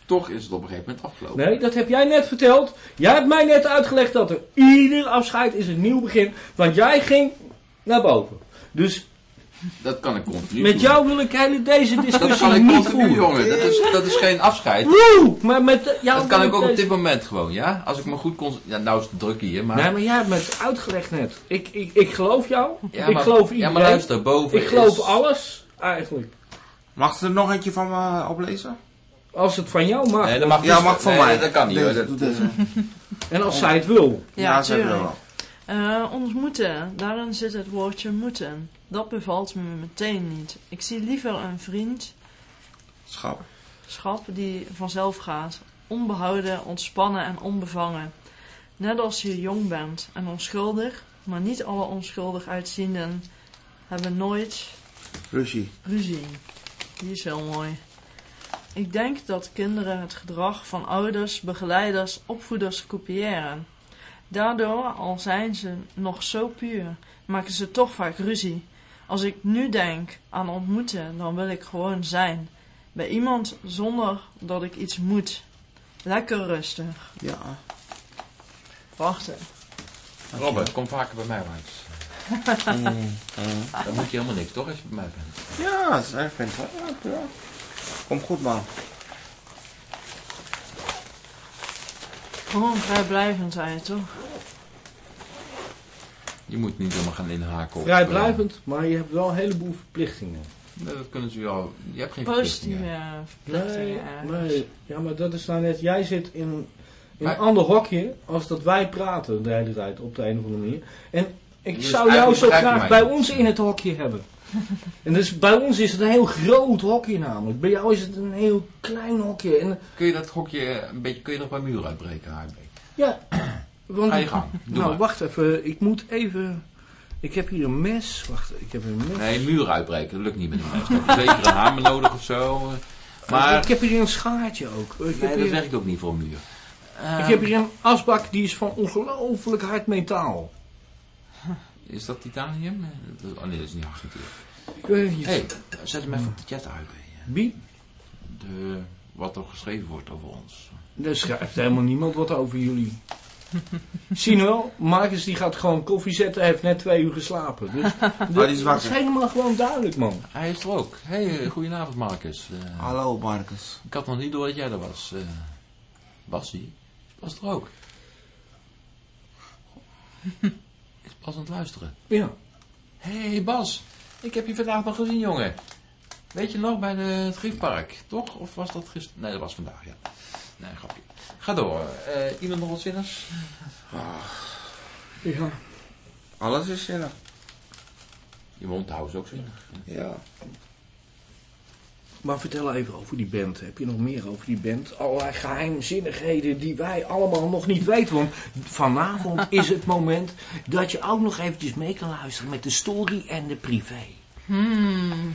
toch is het op een gegeven moment afgelopen. Nee, dat heb jij net verteld. Jij hebt mij net uitgelegd dat er ieder afscheid is een nieuw begin. Want jij ging naar boven. Dus Dat kan ik continu met doen. jou wil ik hele deze Dat discussie kan ik niet continu, voeren. jongen. Dat is, dat is geen afscheid. Woe! Maar met jou Dat kan ik ook op dit moment gewoon, ja? Als ik me goed kon... Ja, nou is het druk hier, maar... Nee, maar jij hebt me het uitgelegd net. Ik, ik, ik geloof jou. ja, ik maar, geloof Ja, iedereen. maar luister, boven ik geloof is- alles, eigenlijk. Mag ze er nog eentje van me oplezen? Als het van jou mag. Nee, dat mag Ja, dus- mag van nee, mij. Dat kan niet, Deze, hoor. Dat- doe deze. En als zij het wil. Ja, zij wil tuurlijk. wel. Eh, ontmoeten, daarin zit het woordje moeten. Dat bevalt me meteen niet. Ik zie liever een vriend, Schap. schap die vanzelf gaat. Onbehouden, ontspannen en onbevangen. Net als je jong bent en onschuldig, maar niet alle onschuldig uitzienden hebben nooit Ruzie. ruzie. Die is heel mooi. Ik denk dat kinderen het gedrag van ouders, begeleiders, opvoeders kopiëren. Daardoor, al zijn ze nog zo puur, maken ze toch vaak ruzie. Als ik nu denk aan ontmoeten, dan wil ik gewoon zijn. Bij iemand zonder dat ik iets moet. Lekker rustig. Ja. Wachten. Robert, kom vaker bij mij langs. Mm, mm. Dan moet je helemaal niks, toch, als je bij mij bent? Ja, zij vindt wel. Ja, ja. Kom goed, man. Gewoon vrijblijvend zijn, toch? Je moet niet helemaal gaan inhaken op... Vrijblijvend, maar je hebt wel een heleboel verplichtingen. nee, dat kunnen ze wel... Je hebt geen Positieve verplichtingen. verplichtingen Nee. Ja, maar dat is nou net... Jij zit in, in Maar- een ander hokje als dat wij praten de hele tijd op de een of andere manier. En ik Dus zou jou zo graag bij niet. ons in het hokje hebben. En dus bij ons is het een heel groot hokje namelijk. Bij jou is het een heel klein hokje. En, Kun je dat hokje een beetje... Kun je nog bij muur uitbreken, HB? ja, want, Ga je gang. Doe nou, maar. wacht even. Ik moet even... Ik heb hier een mes. Wacht, ik heb een mes. Nee, muur uitbreken. Dat lukt niet met een mes. Dan heb je zeker een hamer nodig of zo. Maar... Ik heb hier een schaartje ook. Ik, heb Nee, dat hier, werkt ook niet voor een muur. ik heb hier een asbak die is van ongelooflijk hard metaal. Is dat titanium? Oh nee, dat is niet. Ik weet niet. Hé, hey, zet hem even op de chat uit. Wie? De, wat er geschreven wordt over ons. Er schrijft helemaal niemand wat over jullie. Zie je wel, Marcus die gaat gewoon koffie zetten, hij heeft net twee uur geslapen. Dus, die is dat wakker. is helemaal gewoon duidelijk, man. Hij is er ook. Hé, hey, goedenavond Marcus. Eh, Hallo Marcus. ik had nog niet door dat jij er was. eh was hij? Was er ook? Is Bas aan het luisteren? Ja. Hé hey Bas, ik heb je vandaag nog gezien jongen. Weet je nog bij de, het Griefpark, toch? Of was dat gisteren? Nee, dat was vandaag, ja. Nee, grapje. Ga door. Eh, iemand nog wat zinnigs? ja. Alles is zinnig. Je mondhouden is ook zinnig. Ja. Maar vertel even over die band. Heb je nog meer over die band? Allerlei geheimzinnigheden die wij allemaal nog niet weten. Want vanavond is het moment dat je ook nog eventjes mee kan luisteren met de story en de privé. Hmm,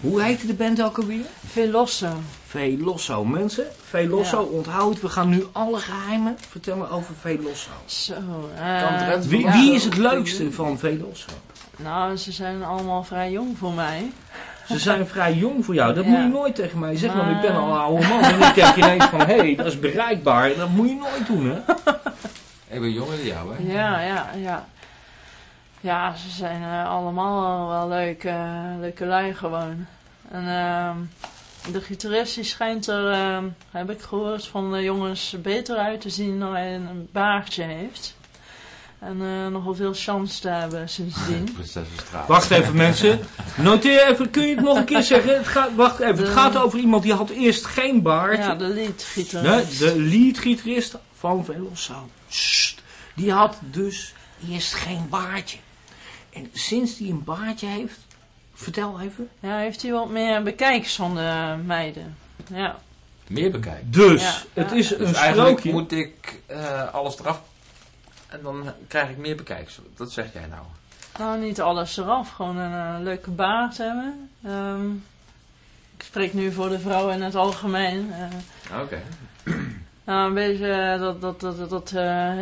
Hoe heette de band ook alweer? Velosso. Velosso. Mensen, Velosso, Ja. onthoud. We gaan nu alle geheimen vertellen over Velosso. Zo. Drenthe Wie, ja. wie is het leukste van Velosso? Nou, ze zijn allemaal vrij jong voor mij. Ze zijn vrij jong voor jou. Dat Ja. moet je nooit tegen mij zeggen, want ik ben Maar- al een oude man. En ik denk ineens van, hé, hey, dat is bereikbaar. En dat moet je nooit doen, hè? Ik ben jonger dan jou, hè? Ja, ja, ja. Ja, ze zijn eh, allemaal wel leuk, eh, leuke lui gewoon. En ehm, de gitarist die schijnt er, ehm, heb ik gehoord, van de jongens beter uit te zien dan hij een baardje heeft. En eh, nog wel veel chance te hebben sindsdien. Wacht even, mensen. Noteer even, kun je het nog een keer zeggen? Het gaat, wacht even, het gaat over iemand die had eerst geen baard. ja, de Nee, leadgitarist. de leadgitarist van Velosso. Sst. Die had dus eerst geen baardje. En sinds die een baardje heeft, vertel even. Ja, heeft hij wat meer bekijks van de meiden. Ja. Meer bekijken. Dus, Ja, het ja. is Dus een eigenlijk sprookje. moet ik eh, alles eraf en dan krijg ik meer bekijks. Dat zeg jij nou. Nou, niet alles eraf. Gewoon een eh, leuke baard hebben. Ehm, ik spreek nu voor de vrouwen in het algemeen. Eh, Oké. nou, een beetje eh, dat, dat, dat, dat, eh,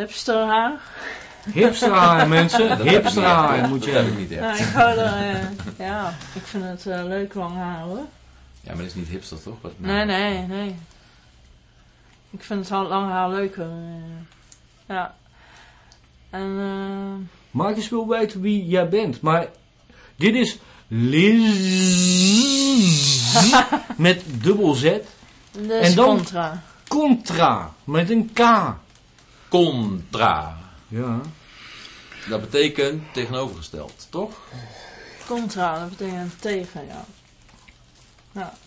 Hipsterhaar, mensen. Dat heb ik niet Hipsterhaar echt, moet je hebben. niet Nou, echt. ik hou er... eh, ja, ik vind het eh, leuk lang haar hoor. Ja, maar dat is niet hipster toch? Wat Nee, nou- nee, nee. Ik vind het lang haar leuker. eh. ja. En... eh, Marcus wil weten wie jij bent, maar dit is Liz met dubbel Z. dus En dan- contra. Contra met een K. Contra. Ja. Dat betekent tegenovergesteld, toch? Contra, dat betekent tegen, ja.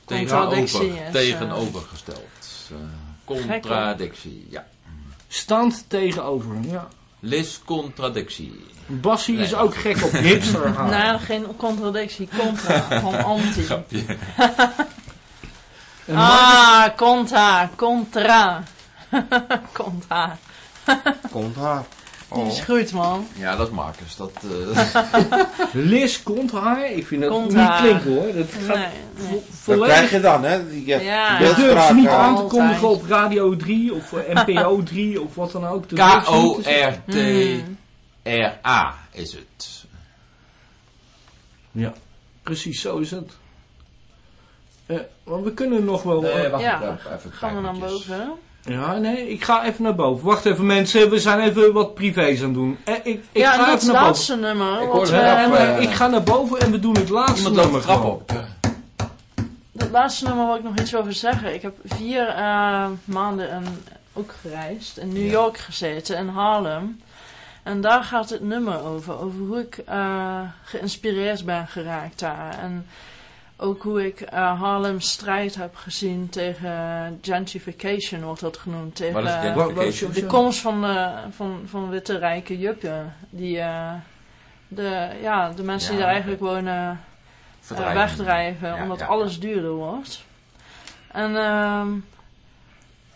Tegenover, contradictie is... eh, tegenovergesteld. Eh, contradictie, ja. Stand tegenover. Ja. Lis contradictie. Bassie Nee, is ook gek op hipsterhaar. Nou, geen contradictie, contra, van anti. Ah, contra, contra. contra. Komt haar. Die Oh. is goed, man. Ja, dat is Marcus. Dat, eh, Liz komt haar. Ik vind dat niet haar. klinken hoor. Dat gaat Nee, nee. vo- Dat volledig krijg je dan, hè? Ja. Je durft beeldspraak, ze niet eh, aan te kondigen op Radio 3 of NPO 3 of wat dan ook. Niet. K-O-R-T-R-A is het. Ja, precies zo is het. Eh, maar we kunnen nog wel... Nee, wacht Ja. even. even Gaan we dan boven? Ja, nee, ik ga even naar boven. Wacht even mensen, we zijn even wat privés aan het doen. Eh, ik ik ja, ga en dat even naar boven. laatste nummer. Ik we af, hebben- eh, ik ga naar boven en we doen het laatste nummer trap gewoon. op. Dat laatste nummer wil ik nog iets over zeggen. Ik heb vier eh, maanden in, ook gereisd. In New Ja. York gezeten, in Harlem. En daar gaat het nummer over. Over hoe ik eh, geïnspireerd ben geraakt daar. En ook hoe ik eh, Harlem strijd heb gezien tegen gentrification, wordt dat genoemd. Tegen de komst van, de, van, van witte rijke juppen. Die, eh, de, ja, de mensen die daar eigenlijk wonen eh, wegdrijven, Ja, omdat ja. alles duurder wordt. En ehm,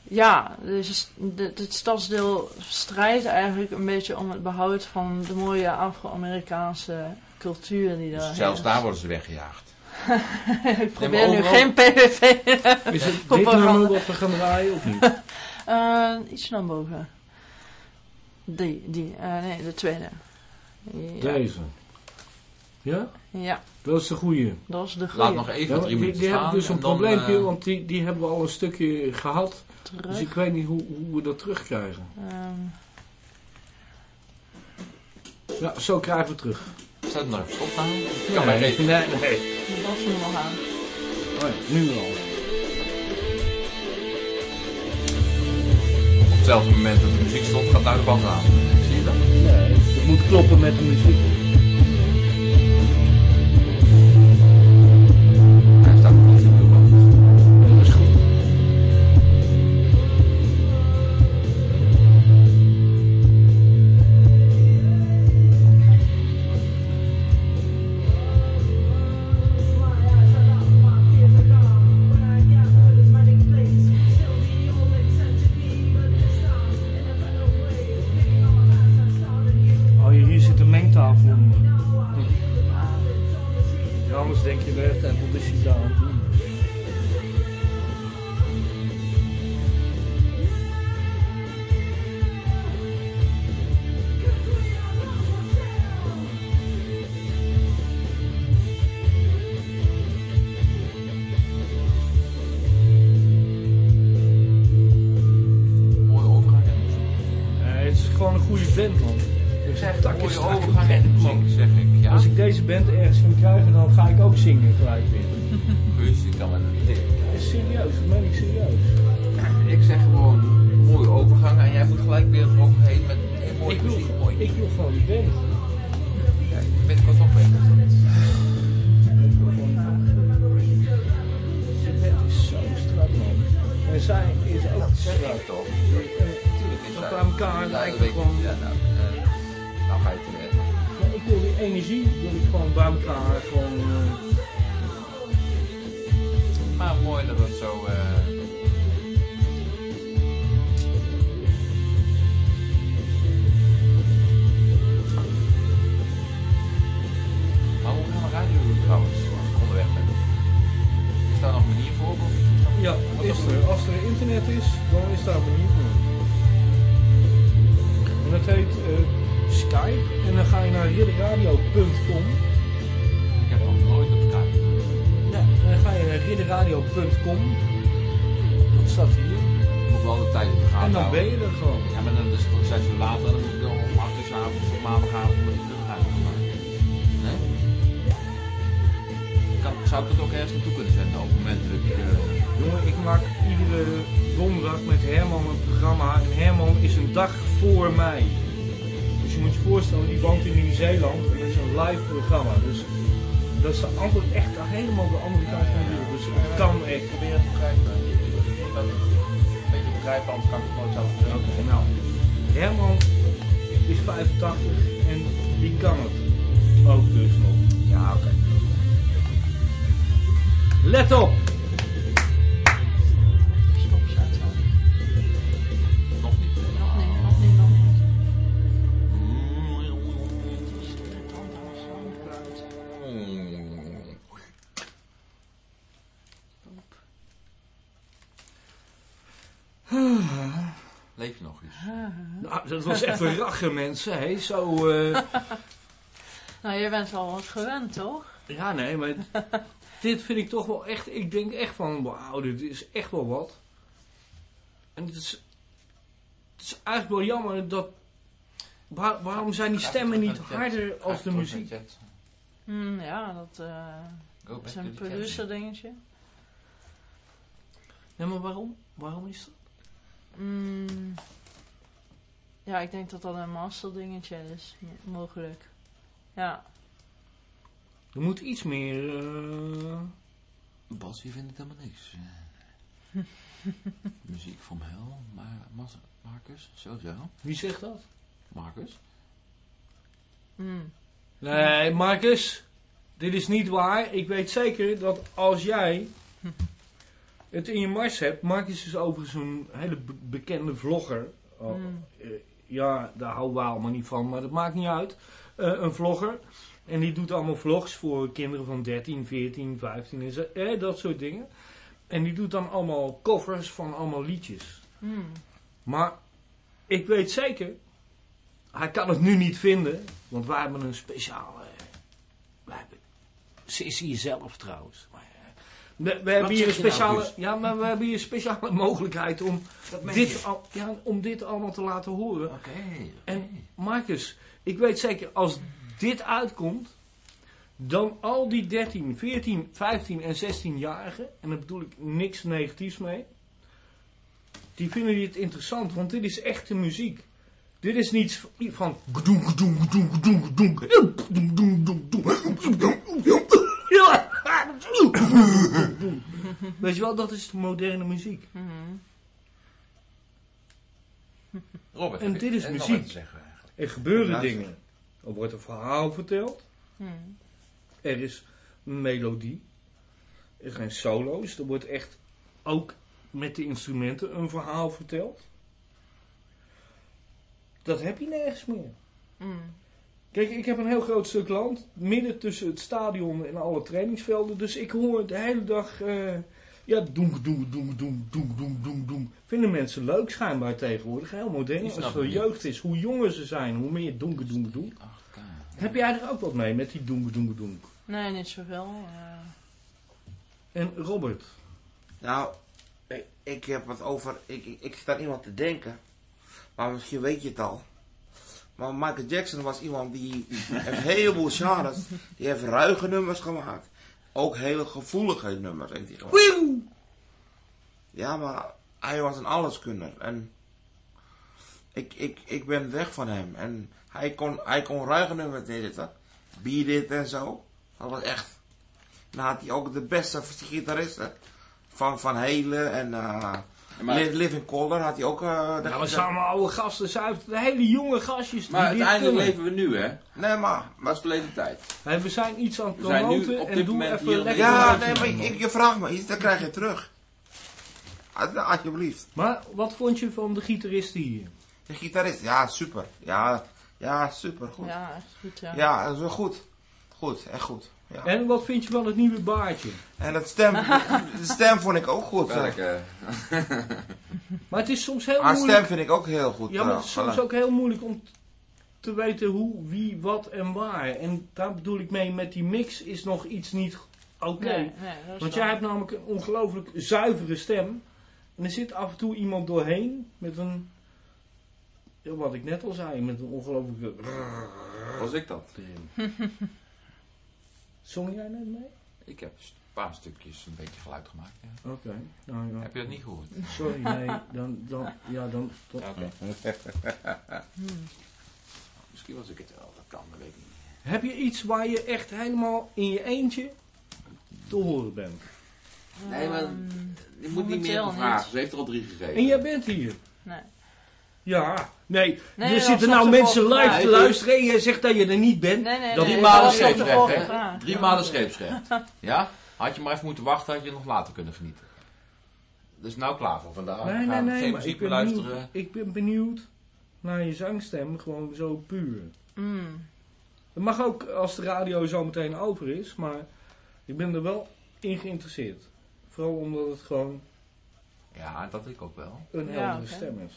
ja, dus dit, dit stadsdeel strijdt eigenlijk een beetje om het behoud van de mooie Afro-Amerikaanse cultuur die daar Dus zelfs daar worden ze weggejaagd. Ik probeer nu overal- geen PVV. Is het dit nummer wat we gaan draaien of niet? Eh, iets naar boven. Die, die, eh, nee, de tweede. Ja, Deze. Ja? ja Dat is de goede. dat is de Laat goede. nog even Ja, drie die, minuten die hebben staan. dus een probleempje, eh, want die, die hebben we al een stukje gehad. Dus ik weet niet hoe, hoe we dat terugkrijgen. Ehm, Ja, zo krijgen we terug. Zet het nog even stop nou. Ik kan maar nee, nee, nee. dat is nu nog aan. Oh ja, nu al. Op hetzelfde moment dat de muziek stopt, gaat nou de band aan. Zie je dat? Nee, het moet kloppen met de muziek. Muziek. Mooi. ik En dan ga je naar ridderradio.com. Ik heb nog nooit op Skype. Ja. Dan ga je naar ridderradio.com. Dat staat hier. Ik moet wel de tijd op de gaten En dan ben je er gewoon. Ja, maar dan is het zes uur later, dan moet ik nog om acht uur 's avonds of maandagavond moet ik terug maken. Nee? Kan, zou ik dat ook ergens naartoe kunnen zenden op het moment dat ik... eh, Jongen, ik maak iedere donderdag met Herman een programma. En Herman is een dag voor mij. Dus je moet je voorstellen, die woont in Nieuw-Zeeland. En dat is een live programma. Dus dat is andere, echt helemaal de andere kant van de wereld. Dus het kan echt. probeer het te begrijpen. Ik kan het een beetje begrijpen, anders kan ik het nooit zelf doen. Nou. Herman is 85 en die kan het ook dus nog. Ja, oké. Let op! Nou, dat was even rachen mensen, hè. Zo, eh, Nou, je bent wel wat gewend, toch? Ja, nee, maar dit vind ik toch wel echt... Ik denk echt van, wauw, dit is echt wel wat. En het is... Het is eigenlijk wel jammer dat... waar- waarom zijn die stemmen niet harder als de muziek? Hmm, ja, dat eh, back is een producer dingetje. Ja, maar waarom? Waarom is dat? Hmm, ja, ik denk dat dat een master dingetje is, mogelijk. Ja, Er moet iets meer... eh, Bas, die vindt het helemaal niks. Muziek from hell, maar Mas- Marcus, sowieso. Wie zegt dat? Marcus? mm. Nee, Marcus. Dit is niet waar. Ik weet zeker dat als jij het in je mars hebt... Marcus is overigens een hele be- bekende vlogger. Oh, Mm. Ja, daar houden we allemaal niet van, maar dat maakt niet uit. Eh, een vlogger. En die doet allemaal vlogs voor kinderen van 13, 14, 15 en zo, eh, dat soort dingen. En die doet dan allemaal covers van allemaal liedjes. Mm. Maar ik weet zeker, hij kan het nu niet vinden, want wij hebben een speciale. Wij hebben, ze is hier zelf trouwens. Eh, we, we hebben hier een nou, speciale, ja, maar we hebben hier een speciale mogelijkheid om dit, al, ja, om dit allemaal te laten horen. Oké. En Marcus, ik weet zeker, als dit uitkomt, dan al die 13, 14, 15 en 16-jarigen, en daar bedoel ik niks negatiefs mee, die vinden dit interessant, want dit is echte muziek. Dit is niets van. Weet je wel, dat is de moderne muziek. Robert, En dit is muziek. zeggen? Er gebeuren Luister. dingen. Er wordt een verhaal verteld. Mm. Er is melodie. Er zijn solo's. Er wordt echt ook met de instrumenten een verhaal verteld. Dat heb je nergens meer. Mm. Kijk, ik heb een heel groot stuk land. Midden tussen het stadion en alle trainingsvelden. Dus ik hoor de hele dag. eh, ja, doem, doem, doem, doem, doem, doem, doem, doem. Vinden mensen leuk schijnbaar tegenwoordig. Heel modern. Als het jeugd is, hoe jonger ze zijn, hoe meer doem, doem, doem. Heb jij er ook wat mee met die doem, doem, doem? Nee, niet zoveel. eh. En Robert. Nou, ik, ik heb het over. Ik, ik, ik sta iemand te denken. Maar misschien weet je het al. Maar Michael Jackson was iemand die heeft een heleboel genres. Die heeft ruige nummers gemaakt. Ook hele gevoelige nummers heeft hij gemaakt. Ja, maar hij was een alleskunner. En ik, ik, ik ben weg van hem. En hij kon, hij kon ruige nummers neerzetten. Beat It en zo. Dat was echt. Dan had hij ook de beste gitaristen. Van Van Helen en eh Maar- Li- Living Color had hij ook. eh de Nou, we gitar- zijn allemaal oude gasten, zuiver. De hele jonge gastjes die Maar uiteindelijk leven we nu, hè? Nee, maar. Maar is verleden tijd. Hey, we zijn iets aan het We zijn nu promoten op en dit doe moment even hier- lekker ja, nee, maar je, je vraagt me iets, dan krijg je terug. Alsjeblieft. Maar wat vond je van de gitarist hier? De gitarist, ja, super. Ja, ja super, goed. Ja, Ja, echt goed, ja. ja dat is wel goed. Goed, echt goed. Ja. En wat vind je van het nieuwe baardje? En dat stem, de stem vond ik ook goed. Welk, eh, Maar het is soms heel Haar moeilijk. stem vind ik ook heel goed. Ja, maar het is soms voilà. ook heel moeilijk om te weten hoe, wie, wat en waar. En daar bedoel ik mee, met die mix is nog iets niet oké. Nee, nee, Want wel- jij hebt namelijk een ongelooflijk zuivere stem. En er zit af en toe iemand doorheen met een... Ja, wat ik net al zei, met een ongelooflijke... was ik dat? Zong jij net mee? Ik heb een paar stukjes een beetje geluid gemaakt. Ja. Oké, nou ja. Heb je dat niet gehoord? Sorry, nee, dan, dan, ja, dan, Ja, oké. Hmm. Misschien was ik het wel, dat kan, dat weet ik niet. Heb je iets waar je echt helemaal in je eentje te horen bent? Nee, maar Ehm, je moet niet meer vragen. Ze heeft er al drie gegeven. En jij bent hier. Nee. Ja, nee, Nee, er zitten nou mensen live te luisteren en jij zegt dat je er niet bent. Nee, nee, Dat nee. Drie dat maanden scheepsrecht, hè? Drie maanden scheepsrecht. Ja? Had je maar even moeten wachten, had je nog later kunnen genieten. Dus nou klaar voor vandaag. Nee, nee, geen muziek ik ben, luisteren. benieuwd, ik ben benieuwd naar je zangstem, gewoon zo puur. Mm. Het mag ook als de radio zo meteen over is, maar ik ben er wel in geïnteresseerd. Vooral omdat het gewoon Ja, dat ik ook wel. een Ja, heldere stem is.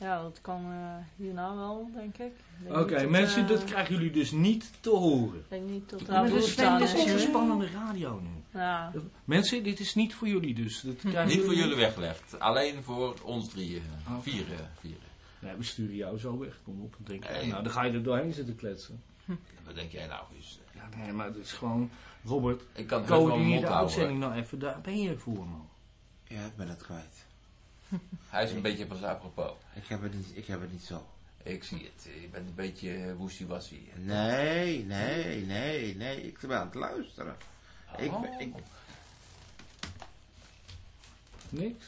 Ja, dat kan eh, hierna wel, denk ik. Oké, niet dat, mensen, eh, dat krijgen jullie dus niet te horen. Ik denk niet dat Maar daar dit is, dit een spannende radio nu. Ja, Mensen, dit is niet voor jullie dus. Dat krijgen Niet voor jullie weggelegd. Alleen voor ons drieën. Oké. Vieren. vieren. Nee, we sturen jou zo weg. Kom op, dan denk. Nee. Nou, dan ga je er doorheen zitten kletsen. Wat denk jij nou? Ja, nee, maar het is gewoon... Robert, Ik kan het coördineer mond de uitzending nou even. Daar ben je voor, man. Ja, ik ben het kwijt. Hij is een beetje van zijn apropos. Ik heb het niet, ik heb het niet zo. Ik zie het. Je bent een beetje uh, woesie-wassie. Nee, nee, nee, nee. Ik ben aan het luisteren. Ik, Oh. ik, Niks?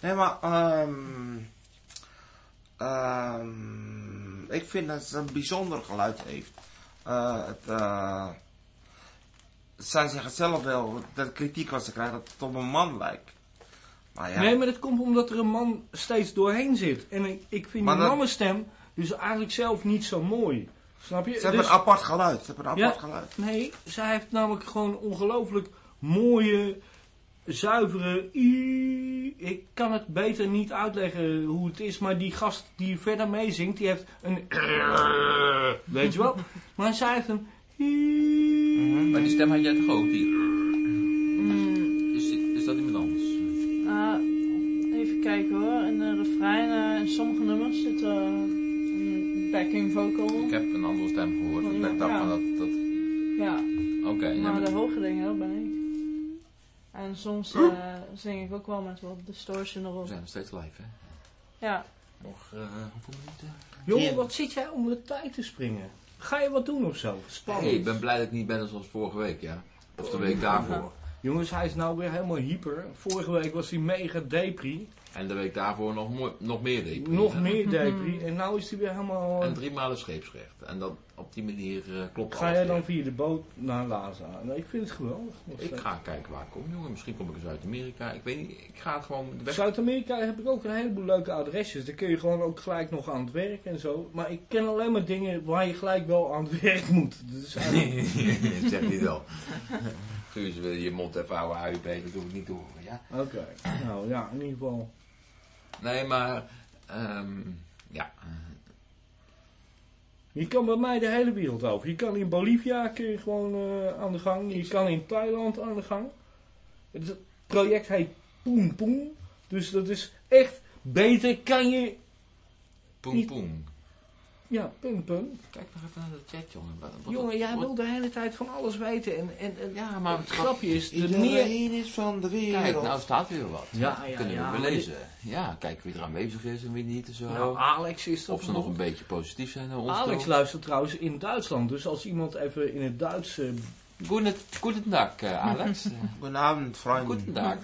nee, maar ehm ehm, ik vind dat het een bijzonder geluid heeft. Eh, het, eh, zij zeggen zelf wel, dat kritiek wat ze krijgen, dat het op een man lijkt. Ja, Nee, maar dat komt omdat er een man steeds doorheen zit. En ik, ik vind Maar die dat- mannenstem dus eigenlijk zelf niet zo mooi. Snap je? ze hebben Dus- een apart geluid. Ze hebben een apart Ja. geluid. Nee, zij heeft namelijk gewoon ongelooflijk mooie, zuivere... Ik kan het beter niet uitleggen hoe het is, maar die gast die verder meezingt, die heeft een... Weet je wel? Maar zij heeft een... i- Maar die stem had jij toch ook? Die... Mm, Is, is dat iemand anders? ah, even kijken hoor. In de refrein, eh, in sommige nummers zit er een backing vocal. Ik heb een andere stem gehoord. Ik ja. dacht Ja. van dat... dat... Ja, Oké, maar maar- de hoge dingen, dat ben ik. En soms eh, zing ik ook wel met wat distortion we erop. zijn nog steeds live, hè? Ja, Nog eh, hoeveel minuten? Jongen, wat zit jij om de tijd te springen? Ga je wat doen of zo? Spannend. Hey, ik ben blij dat ik niet ben zoals vorige week, ja. Of de week daarvoor. Jongens, hij is nou weer helemaal hyper. Vorige week was hij mega depri. En de week daarvoor nog, nog meer deed. Nog meer depri. En nou is hij weer helemaal... En drie maanden scheepsrecht. En dat, op die manier eh, klopt Ga jij weer. dan via de boot naar Laza? Nou, ik vind het geweldig. Ik steeds. ga kijken waar ik kom, jongen. Misschien kom ik in Zuid-Amerika. Ik weet niet. Ik ga het gewoon de weg. Zuid-Amerika heb ik ook een heleboel leuke adresjes. Daar kun je gewoon ook gelijk nog aan het werk en zo. Maar ik ken alleen maar dingen waar je gelijk wel aan het werk moet. Dus eigenlijk- zeg niet wel. Guus, wil je je mond even houden, AUB, dat hoef ik niet horen, ja? Oké, nou ja, in ieder geval. Nee, maar... ehm, ja. Je kan bij mij de hele wereld over. Je kan in Bolivia kun je gewoon eh, aan de gang. Je kan in Thailand aan de gang. Het project heet Poem. Dus dat is echt beter kan je... Poem. Ja, pum pum. Kijk nog even naar de chat, jongen. Wat- wat- Jongen, jij wat- wil de hele tijd van alles weten. En, en, en Ja, maar het grapje is, de meer... Is van de wereld. Kijk, nou staat weer wat. Ja, ja, Kunnen ja, we lezen. Ja, kijk wie er aanwezig is en wie niet en zo. Nou, Alex is dat of ze nog een beetje positief zijn naar ons. Alex toe. luistert trouwens in Duitsland. Dus als iemand even in het Duits... eh, Goeden, goedendag, eh, Alex. Goedenavond, vrienden. Goedendag.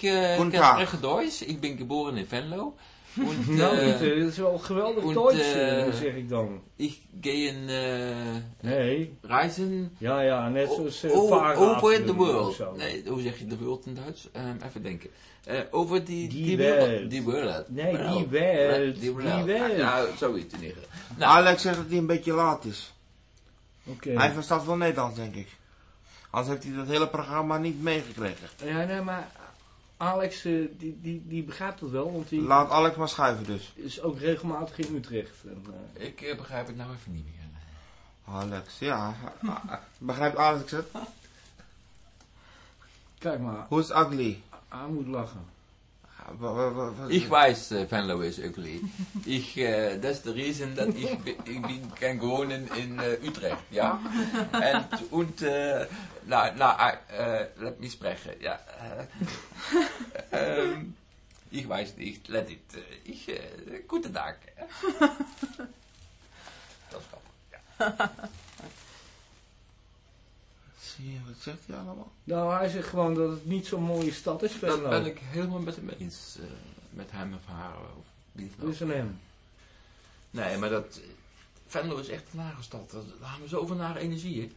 Kann Tag. sprechen Deutsch. Ich bin geboren in Venlo. Und nou, äh, dat is wel geweldig und, Duits, eh, eh, zeg ik dan. ich gehe in äh, Nee, reizen ja, ja, net zoals uh, over the world. Nee, hoe zeg je de world in Duits? Ehm, even denken. Eh, over die, Die die, wereld. wereld. Die wereld. Nee, die wereld. Die Die wereld. wereld. Ja, zoiets in ieder geval. Nou, Alex zegt dat hij een beetje laat is. Oké. Hij verstaat wel Nederlands, denk ik. Anders heeft hij dat hele programma niet meegekregen. Ja, nee, maar Alex, eh, die, die, die begrijpt het wel, want die Laat Alex maar schuiven dus. is ook regelmatig in Utrecht. En, eh, ik eh, begrijp het nou even niet meer. Alex, ja. Begrijpt Alex het? kijk maar, Hoe is ugly? hij moet lachen. Ich weiß, äh, Venlo ist ugly. Ich, das ist der Reason, bi- ich bin kein gewohnen in Utrecht, ja? Und, und na, na, äh, lass mich sprechen, ja. Äh, ähm, ich weiß nicht, let it. Äh, ich, äh, guten Tag. Das ist grappig. Zie je, wat zegt hij allemaal? Nou, hij zegt gewoon dat het niet zo'n mooie stad is, Dat Venlo. ben ik helemaal met hem eens. eh, met hem of haar. Of wie het Dat nou is een hem. Nee, maar dat. Venlo is echt een nare stad. Daar hebben we zoveel nare energie.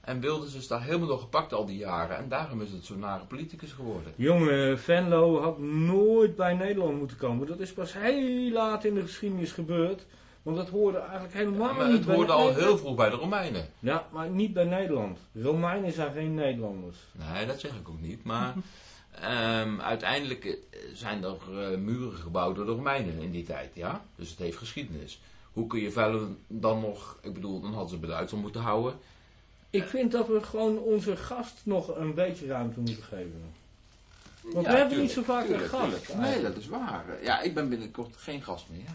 En Wilders is daar helemaal door gepakt al die jaren. En daarom is het zo'n nare politicus geworden. Jongen, Venlo had nooit bij Nederland moeten komen. Dat is pas heel laat in de geschiedenis gebeurd. Want dat hoorde eigenlijk helemaal maar niet het bij hoorde al heel vroeg bij de Romeinen. Ja, maar niet bij Nederland. Romeinen zijn geen Nederlanders. Nee, dat zeg ik ook niet. Maar ehm, uiteindelijk eh, zijn er eh, muren gebouwd door de Romeinen in die tijd. Ja? Dus het heeft geschiedenis. Hoe kun je Venlo dan nog... Ik bedoel, dan hadden ze bij Duitsland moeten houden. Ik vind dat we gewoon onze gast nog een beetje ruimte moeten geven. Want Ja, we hebben tuurlijk, niet zo vaak tuurlijk, een gast. tuurlijk. Nee, dat is waar. Ja, ik ben binnenkort geen gast meer.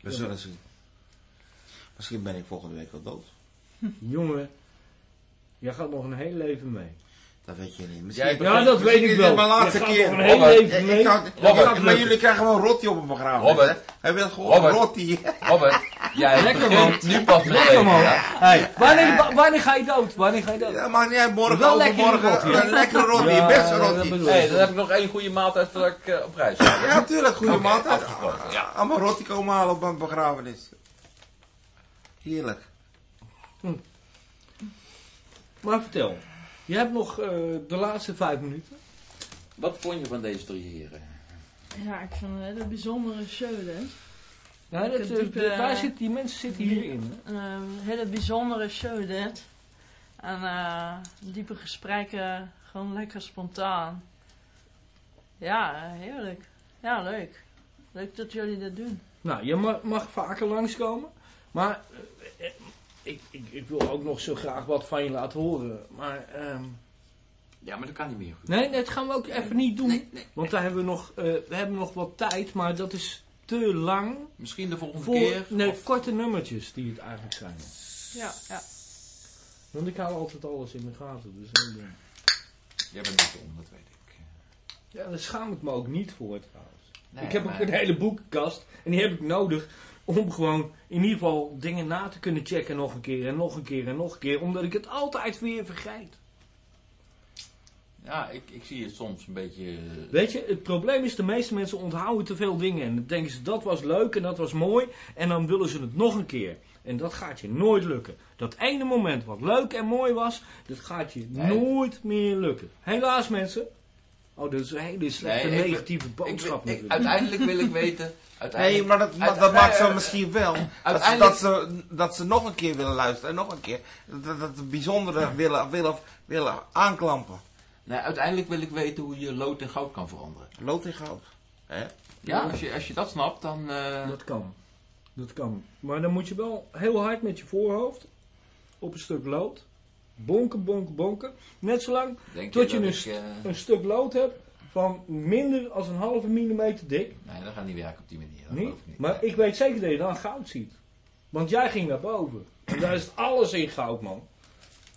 We zullen zien. Misschien ben ik volgende week wel dood. Jongen, jij gaat nog een heel leven mee. Dat weet je niet. Misschien, Ja, dat weet ik wel. mijn laatste Je keer. nog een hele Robert, leven Ik- mee. ik gaat maar jullie krijgen wel roti op een begrafenis. Robert. hè? Hij wil gewoon Robert. roti. Robert, jij Lekker, man. nu pas met Lekker, man. ja? Hey, wanneer, wa- wanneer ga je dood? Wanneer ga je dood? Ja, maar niet uit. Morgen, Wel lekker overmorgen. roti, lekkere roti, Ja, beste Hé, dan heb ik nog één goede maaltijd voordat ik eh, op reis ga. Ja, tuurlijk. Goede maaltijd. afgesproken, ja. Allemaal roti komen halen op een begrafenis. Heerlijk. Maar vertel. Je hebt nog eh, de laatste vijf minuten. Wat vond je van deze drie heren? Ja, ik vind het een hele bijzondere show, hè. Ja, dat, eh, waar eh, zitten die mensen zitten hierin? Een eh, hele bijzondere show, dit. En eh, diepe gesprekken, gewoon lekker spontaan. Ja, heerlijk. Ja, leuk. Leuk dat jullie dat doen. Nou, je mag, mag vaker langskomen. Maar ik, ik, ik wil ook nog zo graag wat van je laten horen. Maar ehm, Ja, maar dat kan niet meer goed. nee, dat gaan we ook even niet doen. Nee, nee. Want daar hebben we, nog, eh, we hebben nog wat tijd, maar dat is te lang Misschien de volgende voor keer. nee, of- korte nummertjes die het eigenlijk zijn. Ja, ja. Want ik hou altijd alles in de gaten. Dus Jij bent niet om, dat weet ik. ja, daar schaam ik me ook niet voor trouwens. Nee, ik heb ook een hele boekenkast en die heb ik nodig om gewoon in ieder geval dingen na te kunnen checken nog een keer en nog een keer en nog een keer. Omdat ik het altijd weer vergeet. Ja, ik, ik zie het soms een beetje... eh, Weet je, het probleem is de meeste mensen onthouden te veel dingen. En dan denken ze dat was leuk en dat was mooi. En dan willen ze het nog een keer. En dat gaat je nooit lukken. Dat ene moment wat leuk en mooi was, dat gaat je Nee. nooit meer lukken. Helaas mensen. Oh, dat is een hele slechte Nee, negatieve ik- boodschap ik- natuurlijk. uiteindelijk wil ik weten... Nee, maar dat, maar dat maakt ze misschien wel. Dat ze, uiteindelijk- dat, ze, dat ze nog een keer willen luisteren en nog een keer. Dat, dat het bijzondere willen, willen, willen aanklampen. Nee, uiteindelijk wil ik weten hoe je lood in goud kan veranderen. Lood in goud. Hè? Ja, als je, als je dat snapt, dan... eh, Dat kan. Dat kan. Maar dan moet je wel heel hard met je voorhoofd op een stuk lood. Bonken, bonken, bonken. Net zolang denk tot je dat een, ik, st- eh, een stuk lood hebt van minder dan een halve millimeter dik. Nee, dat gaat niet werken op die manier. Dat Niet? niet. Maar ik weet zeker dat je dan goud ziet. Want jij ging naar boven. En daar is alles in goud, man.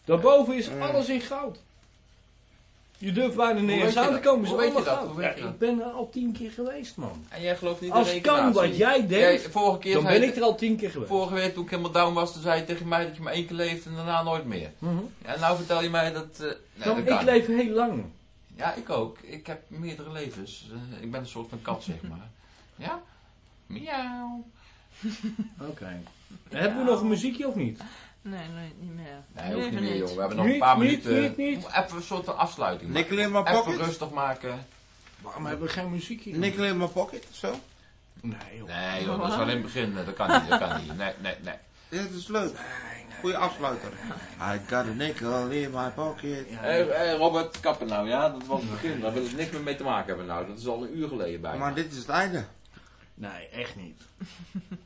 Daarboven is alles in goud. Je durft bijna nergens je aan te komen. Hoe Ze weet je dat? goud. Hoe weet Ja, je dat? ik ben er al tien keer geweest, man. En jij gelooft niet Als in kan reïncarnatie. wat jij denkt, Jij- vorige keer dan ben ik er al tien keer geweest. Vorige week toen ik helemaal down was, toen zei je tegen mij dat je maar één keer leeft en daarna nooit meer. Mhm. En nou vertel je mij dat... eh nee, Dan, dat ik kan. leef heel lang. Ja, ik ook. Ik heb meerdere levens. Eh, ik ben een soort van kat, zeg maar. Ja? Miauw. Oké. Hebben we nog een muziekje of niet? Nee, nee, niet meer. Nee, ook niet Even meer, jongen. We hebben nog Niet, een paar niet, minuten. niet, niet. Even een soort van afsluiting. Nickel in mijn Even pocket? rustig maken. Waarom hebben we geen muziekje? Nickel in mijn pocket of zo? Nee, joh. Nee, joh, dat is wel in het begin. Dat kan niet, dat kan niet. Nee, nee, nee. Ja, dat is leuk. Goeie afsluiter. I got a nickel in my pocket. Hé, hey, Robert, kappen nou, ja? Dat was het begin. Daar wil ik niks meer mee te maken hebben nou. Dat is al een uur geleden bij. Maar dit is het einde. Nee, echt niet.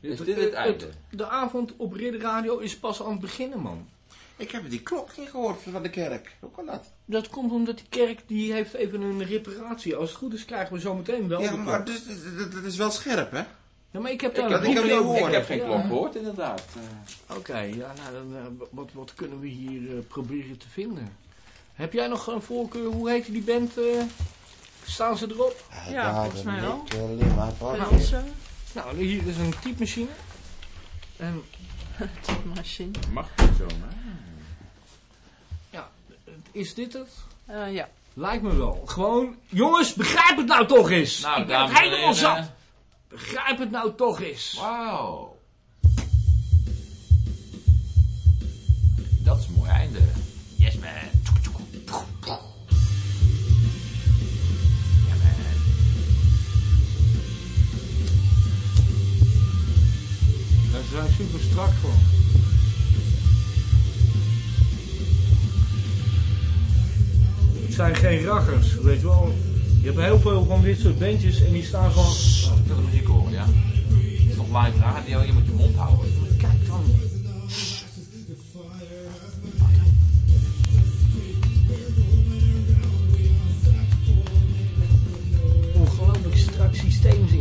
Is dit het einde? De avond op Ridder Radio is pas aan het beginnen, man. Ik heb die klok niet gehoord van de kerk. Hoe kan dat? Dat komt omdat die kerk die heeft even een reparatie. Als het goed is krijgen we zometeen wel Ja, de maar klok. dus, dat, dat is wel scherp, hè? Ja, maar ik heb Ik daar heb, een ik heb niet gehoord. ik heb geen Ja. klok gehoord, inderdaad. Eh, Oké, ja, nou, dan, eh, wat, wat kunnen we hier eh, proberen te vinden? Heb jij nog een voorkeur? Hoe heet die band? eh? Staan ze erop? Ja, volgens mij wel. nickel in my pocket. Franse Nou, hier is een typemachine. En machine. mag niet zo, hè? is dit het? Eh, ja. Lijkt me wel. Gewoon, jongens, begrijp het nou toch eens. Nou, ik ben het helemaal zat. Begrijp het nou toch eens. Wauw. Is wel super strak gewoon. Het zijn geen raggers, weet je wel. Je hebt heel veel van dit soort bandjes en die staan gewoon... Oh, ik wil de muziek horen, ja. Het is nog live radio, je moet je mond houden. Kijk dan. Ongelooflijk strak systeem ze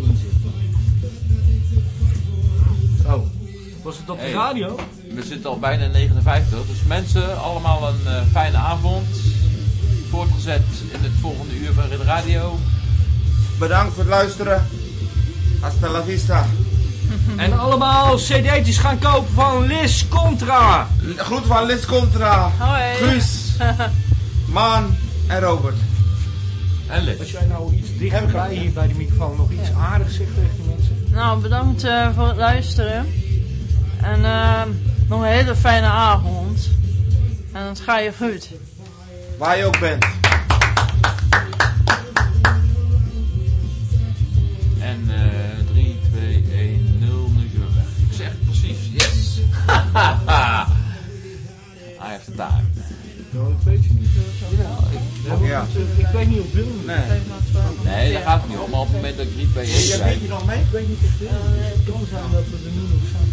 was het op de radio? We zitten al bijna in 59, dus mensen, allemaal een eh, fijne avond. voortgezet in het volgende uur van Red Radio. Bedankt voor het luisteren. Hasta la vista. En allemaal cd'tjes gaan kopen van Liz Contra. Groet van Liz Contra. Hoi. Guus. Maan en Robert. En Liz. Als jij nou iets dichterbij hier bij de microfoon nog iets aardigs zegt tegen die mensen. Nou, bedankt eh, voor het luisteren. En eh, nog een hele fijne avond. En het gaat je goed. Waar je ook bent. En eh 3, 2, 1, 0, nu zijn we weg. Ik zeg het precies, yes! Hij heeft het daar. Nou, dat weet je niet. Ja. Ik weet niet of Willem. Nee. Nee, daar gaat het niet om. Maar op het moment dat ik niet bij je Jij ben. weet je nog mee? Ik weet niet of Willem. Het kan zijn dat we er nu nog zijn.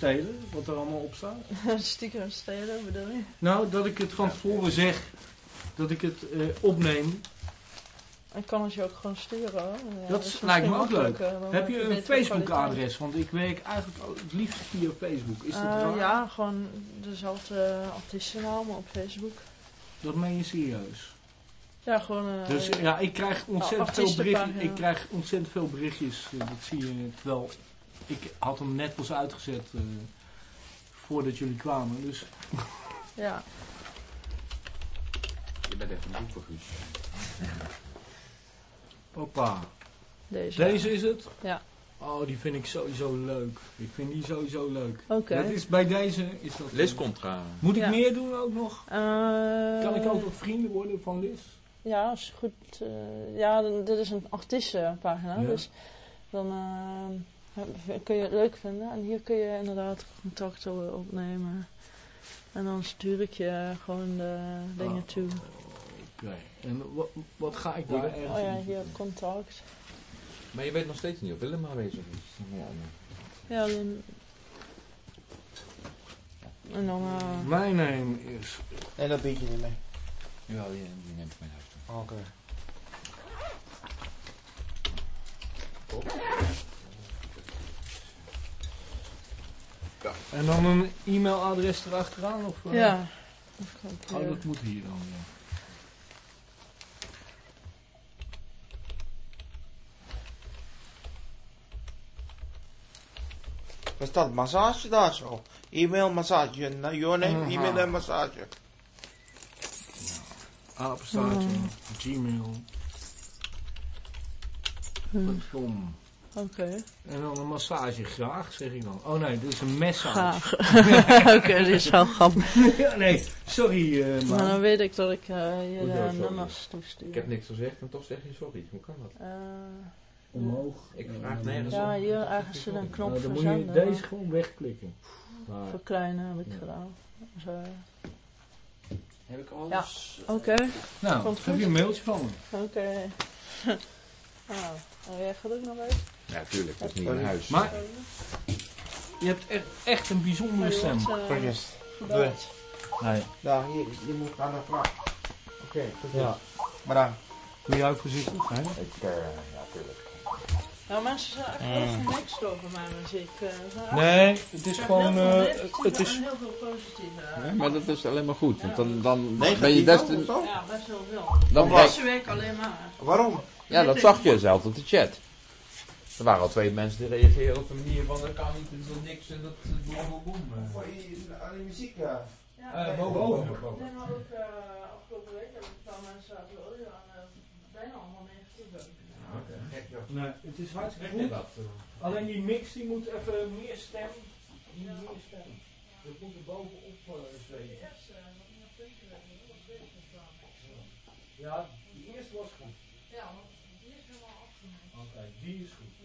Stelen, wat er allemaal op staat. Stiekem stelen, bedoel je? Nou, dat ik het van tevoren zeg, dat ik het eh, opneem. Ik kan het je ook gewoon sturen hoor. Ja, Dat lijkt me ook leuk. Heb je een betere Facebook kwaliteit. adres? Want ik werk eigenlijk het liefst via Facebook. Is dat Eh, raar? ja, gewoon dezelfde artiestennaam op Facebook. Dat meen je serieus. Ja, gewoon... eh, Dus ja, ik krijg ontzettend veel berichtjes. Ik krijg ontzettend veel berichtjes. eh, Dat zie je terwijl ik had hem net pas uitgezet eh, voordat jullie kwamen. Dus ja. Je bent echt een boek Guus. Hoppa. Deze. Deze is het? Ja. Oh, die vind ik sowieso leuk. Ik vind die sowieso leuk. Oké. Dat is bij deze is dat. Liz Contra. Moet ik Ja. meer doen ook nog? Eh, Kan ik ook nog vrienden worden van Liz? Ja, als je goed... eh, ja, dit is een artiestenpagina, Ja. dus dan eh, kun je het leuk vinden. En hier kun je inderdaad contact o- opnemen. En dan stuur ik je gewoon de dingen Oh. toe. Oké. En wat, wat ga ik daar ergens Oh ja, hier contact. Maar je weet nog steeds niet of Willem aanwezig is. Ja, nee. Ja, dan... En dan... eh, Mijn naam is. Nee, dat biertje niet mee. Ja, die, die neemt mijn huis toe. En dan een e-mailadres erachteraan? Of, eh? ja. Oh, dat moet hier dan. Ja. Waar staat massage daar zo? E-mail, massage. Nou, Your name, e-mail en massage. Apenstaartje, Mm. Gmail. Oké. En dan een massage graag, zeg ik dan. Oh nee, dit is een massage. Graag. Oké, dit is wel grappig. ja, nee, sorry eh Maar man. dan weet ik dat ik eh je sorry? nummers toestuur. Ik heb niks gezegd en toch zeg je sorry. Hoe kan dat? Eh, Omhoog. Ik vraag nergens ja, om. hier ergens zit een knop Nou, dan moet verzenden. je deze gewoon wegklikken. Verkleinen heb ik Ja. gedaan. Zo. Heb ik alles? Oké, Nou, Komt heb je een mailtje van me? oké. nou, oh, jij gaat ook nog even? Ja, tuurlijk. Dat is niet in huis. Maar je hebt echt, echt een bijzondere je stem. wordt, eh. Nee. Daar, hier, je moet aan de vraag. Oké, goed. Ja. Maar dan. Doe jij ook voorzichtig, hè? Ik, eh, ja, tuurlijk. Nou, mensen zijn echt heel vermixed over mijn muziek. eh, ze zijn echt- Nee, het is gewoon... hebben heel veel eh, negatieve het is... heel veel positieve. eh, Ja, maar dat is alleen maar goed, want dan, dan ben je des te... zo? Ja, best heel veel. Dan? Deze week alleen maar. Waarom? Ja, dat zag je zelf op de chat. Er waren al twee mensen die reageerden op de manier van dat kan niet, is wel niks en dat is boem boem boem. Voor die, aan die muziek, ja. Ja, Eh, nee, boven, maar ook eh, afgelopen week heb ik een paar mensen. Ja, en, eh, bijna allemaal negatief. heb ik gedaan. Gek, joh. Nee, het is hartstikke goed. Alleen die mix die moet even meer stem. Die moet meer stem. Dat moet er bovenop uh, eh, dat. Ja, die eerste was goed. Ja, want die is helemaal afgemaakt. Oké, die is goed.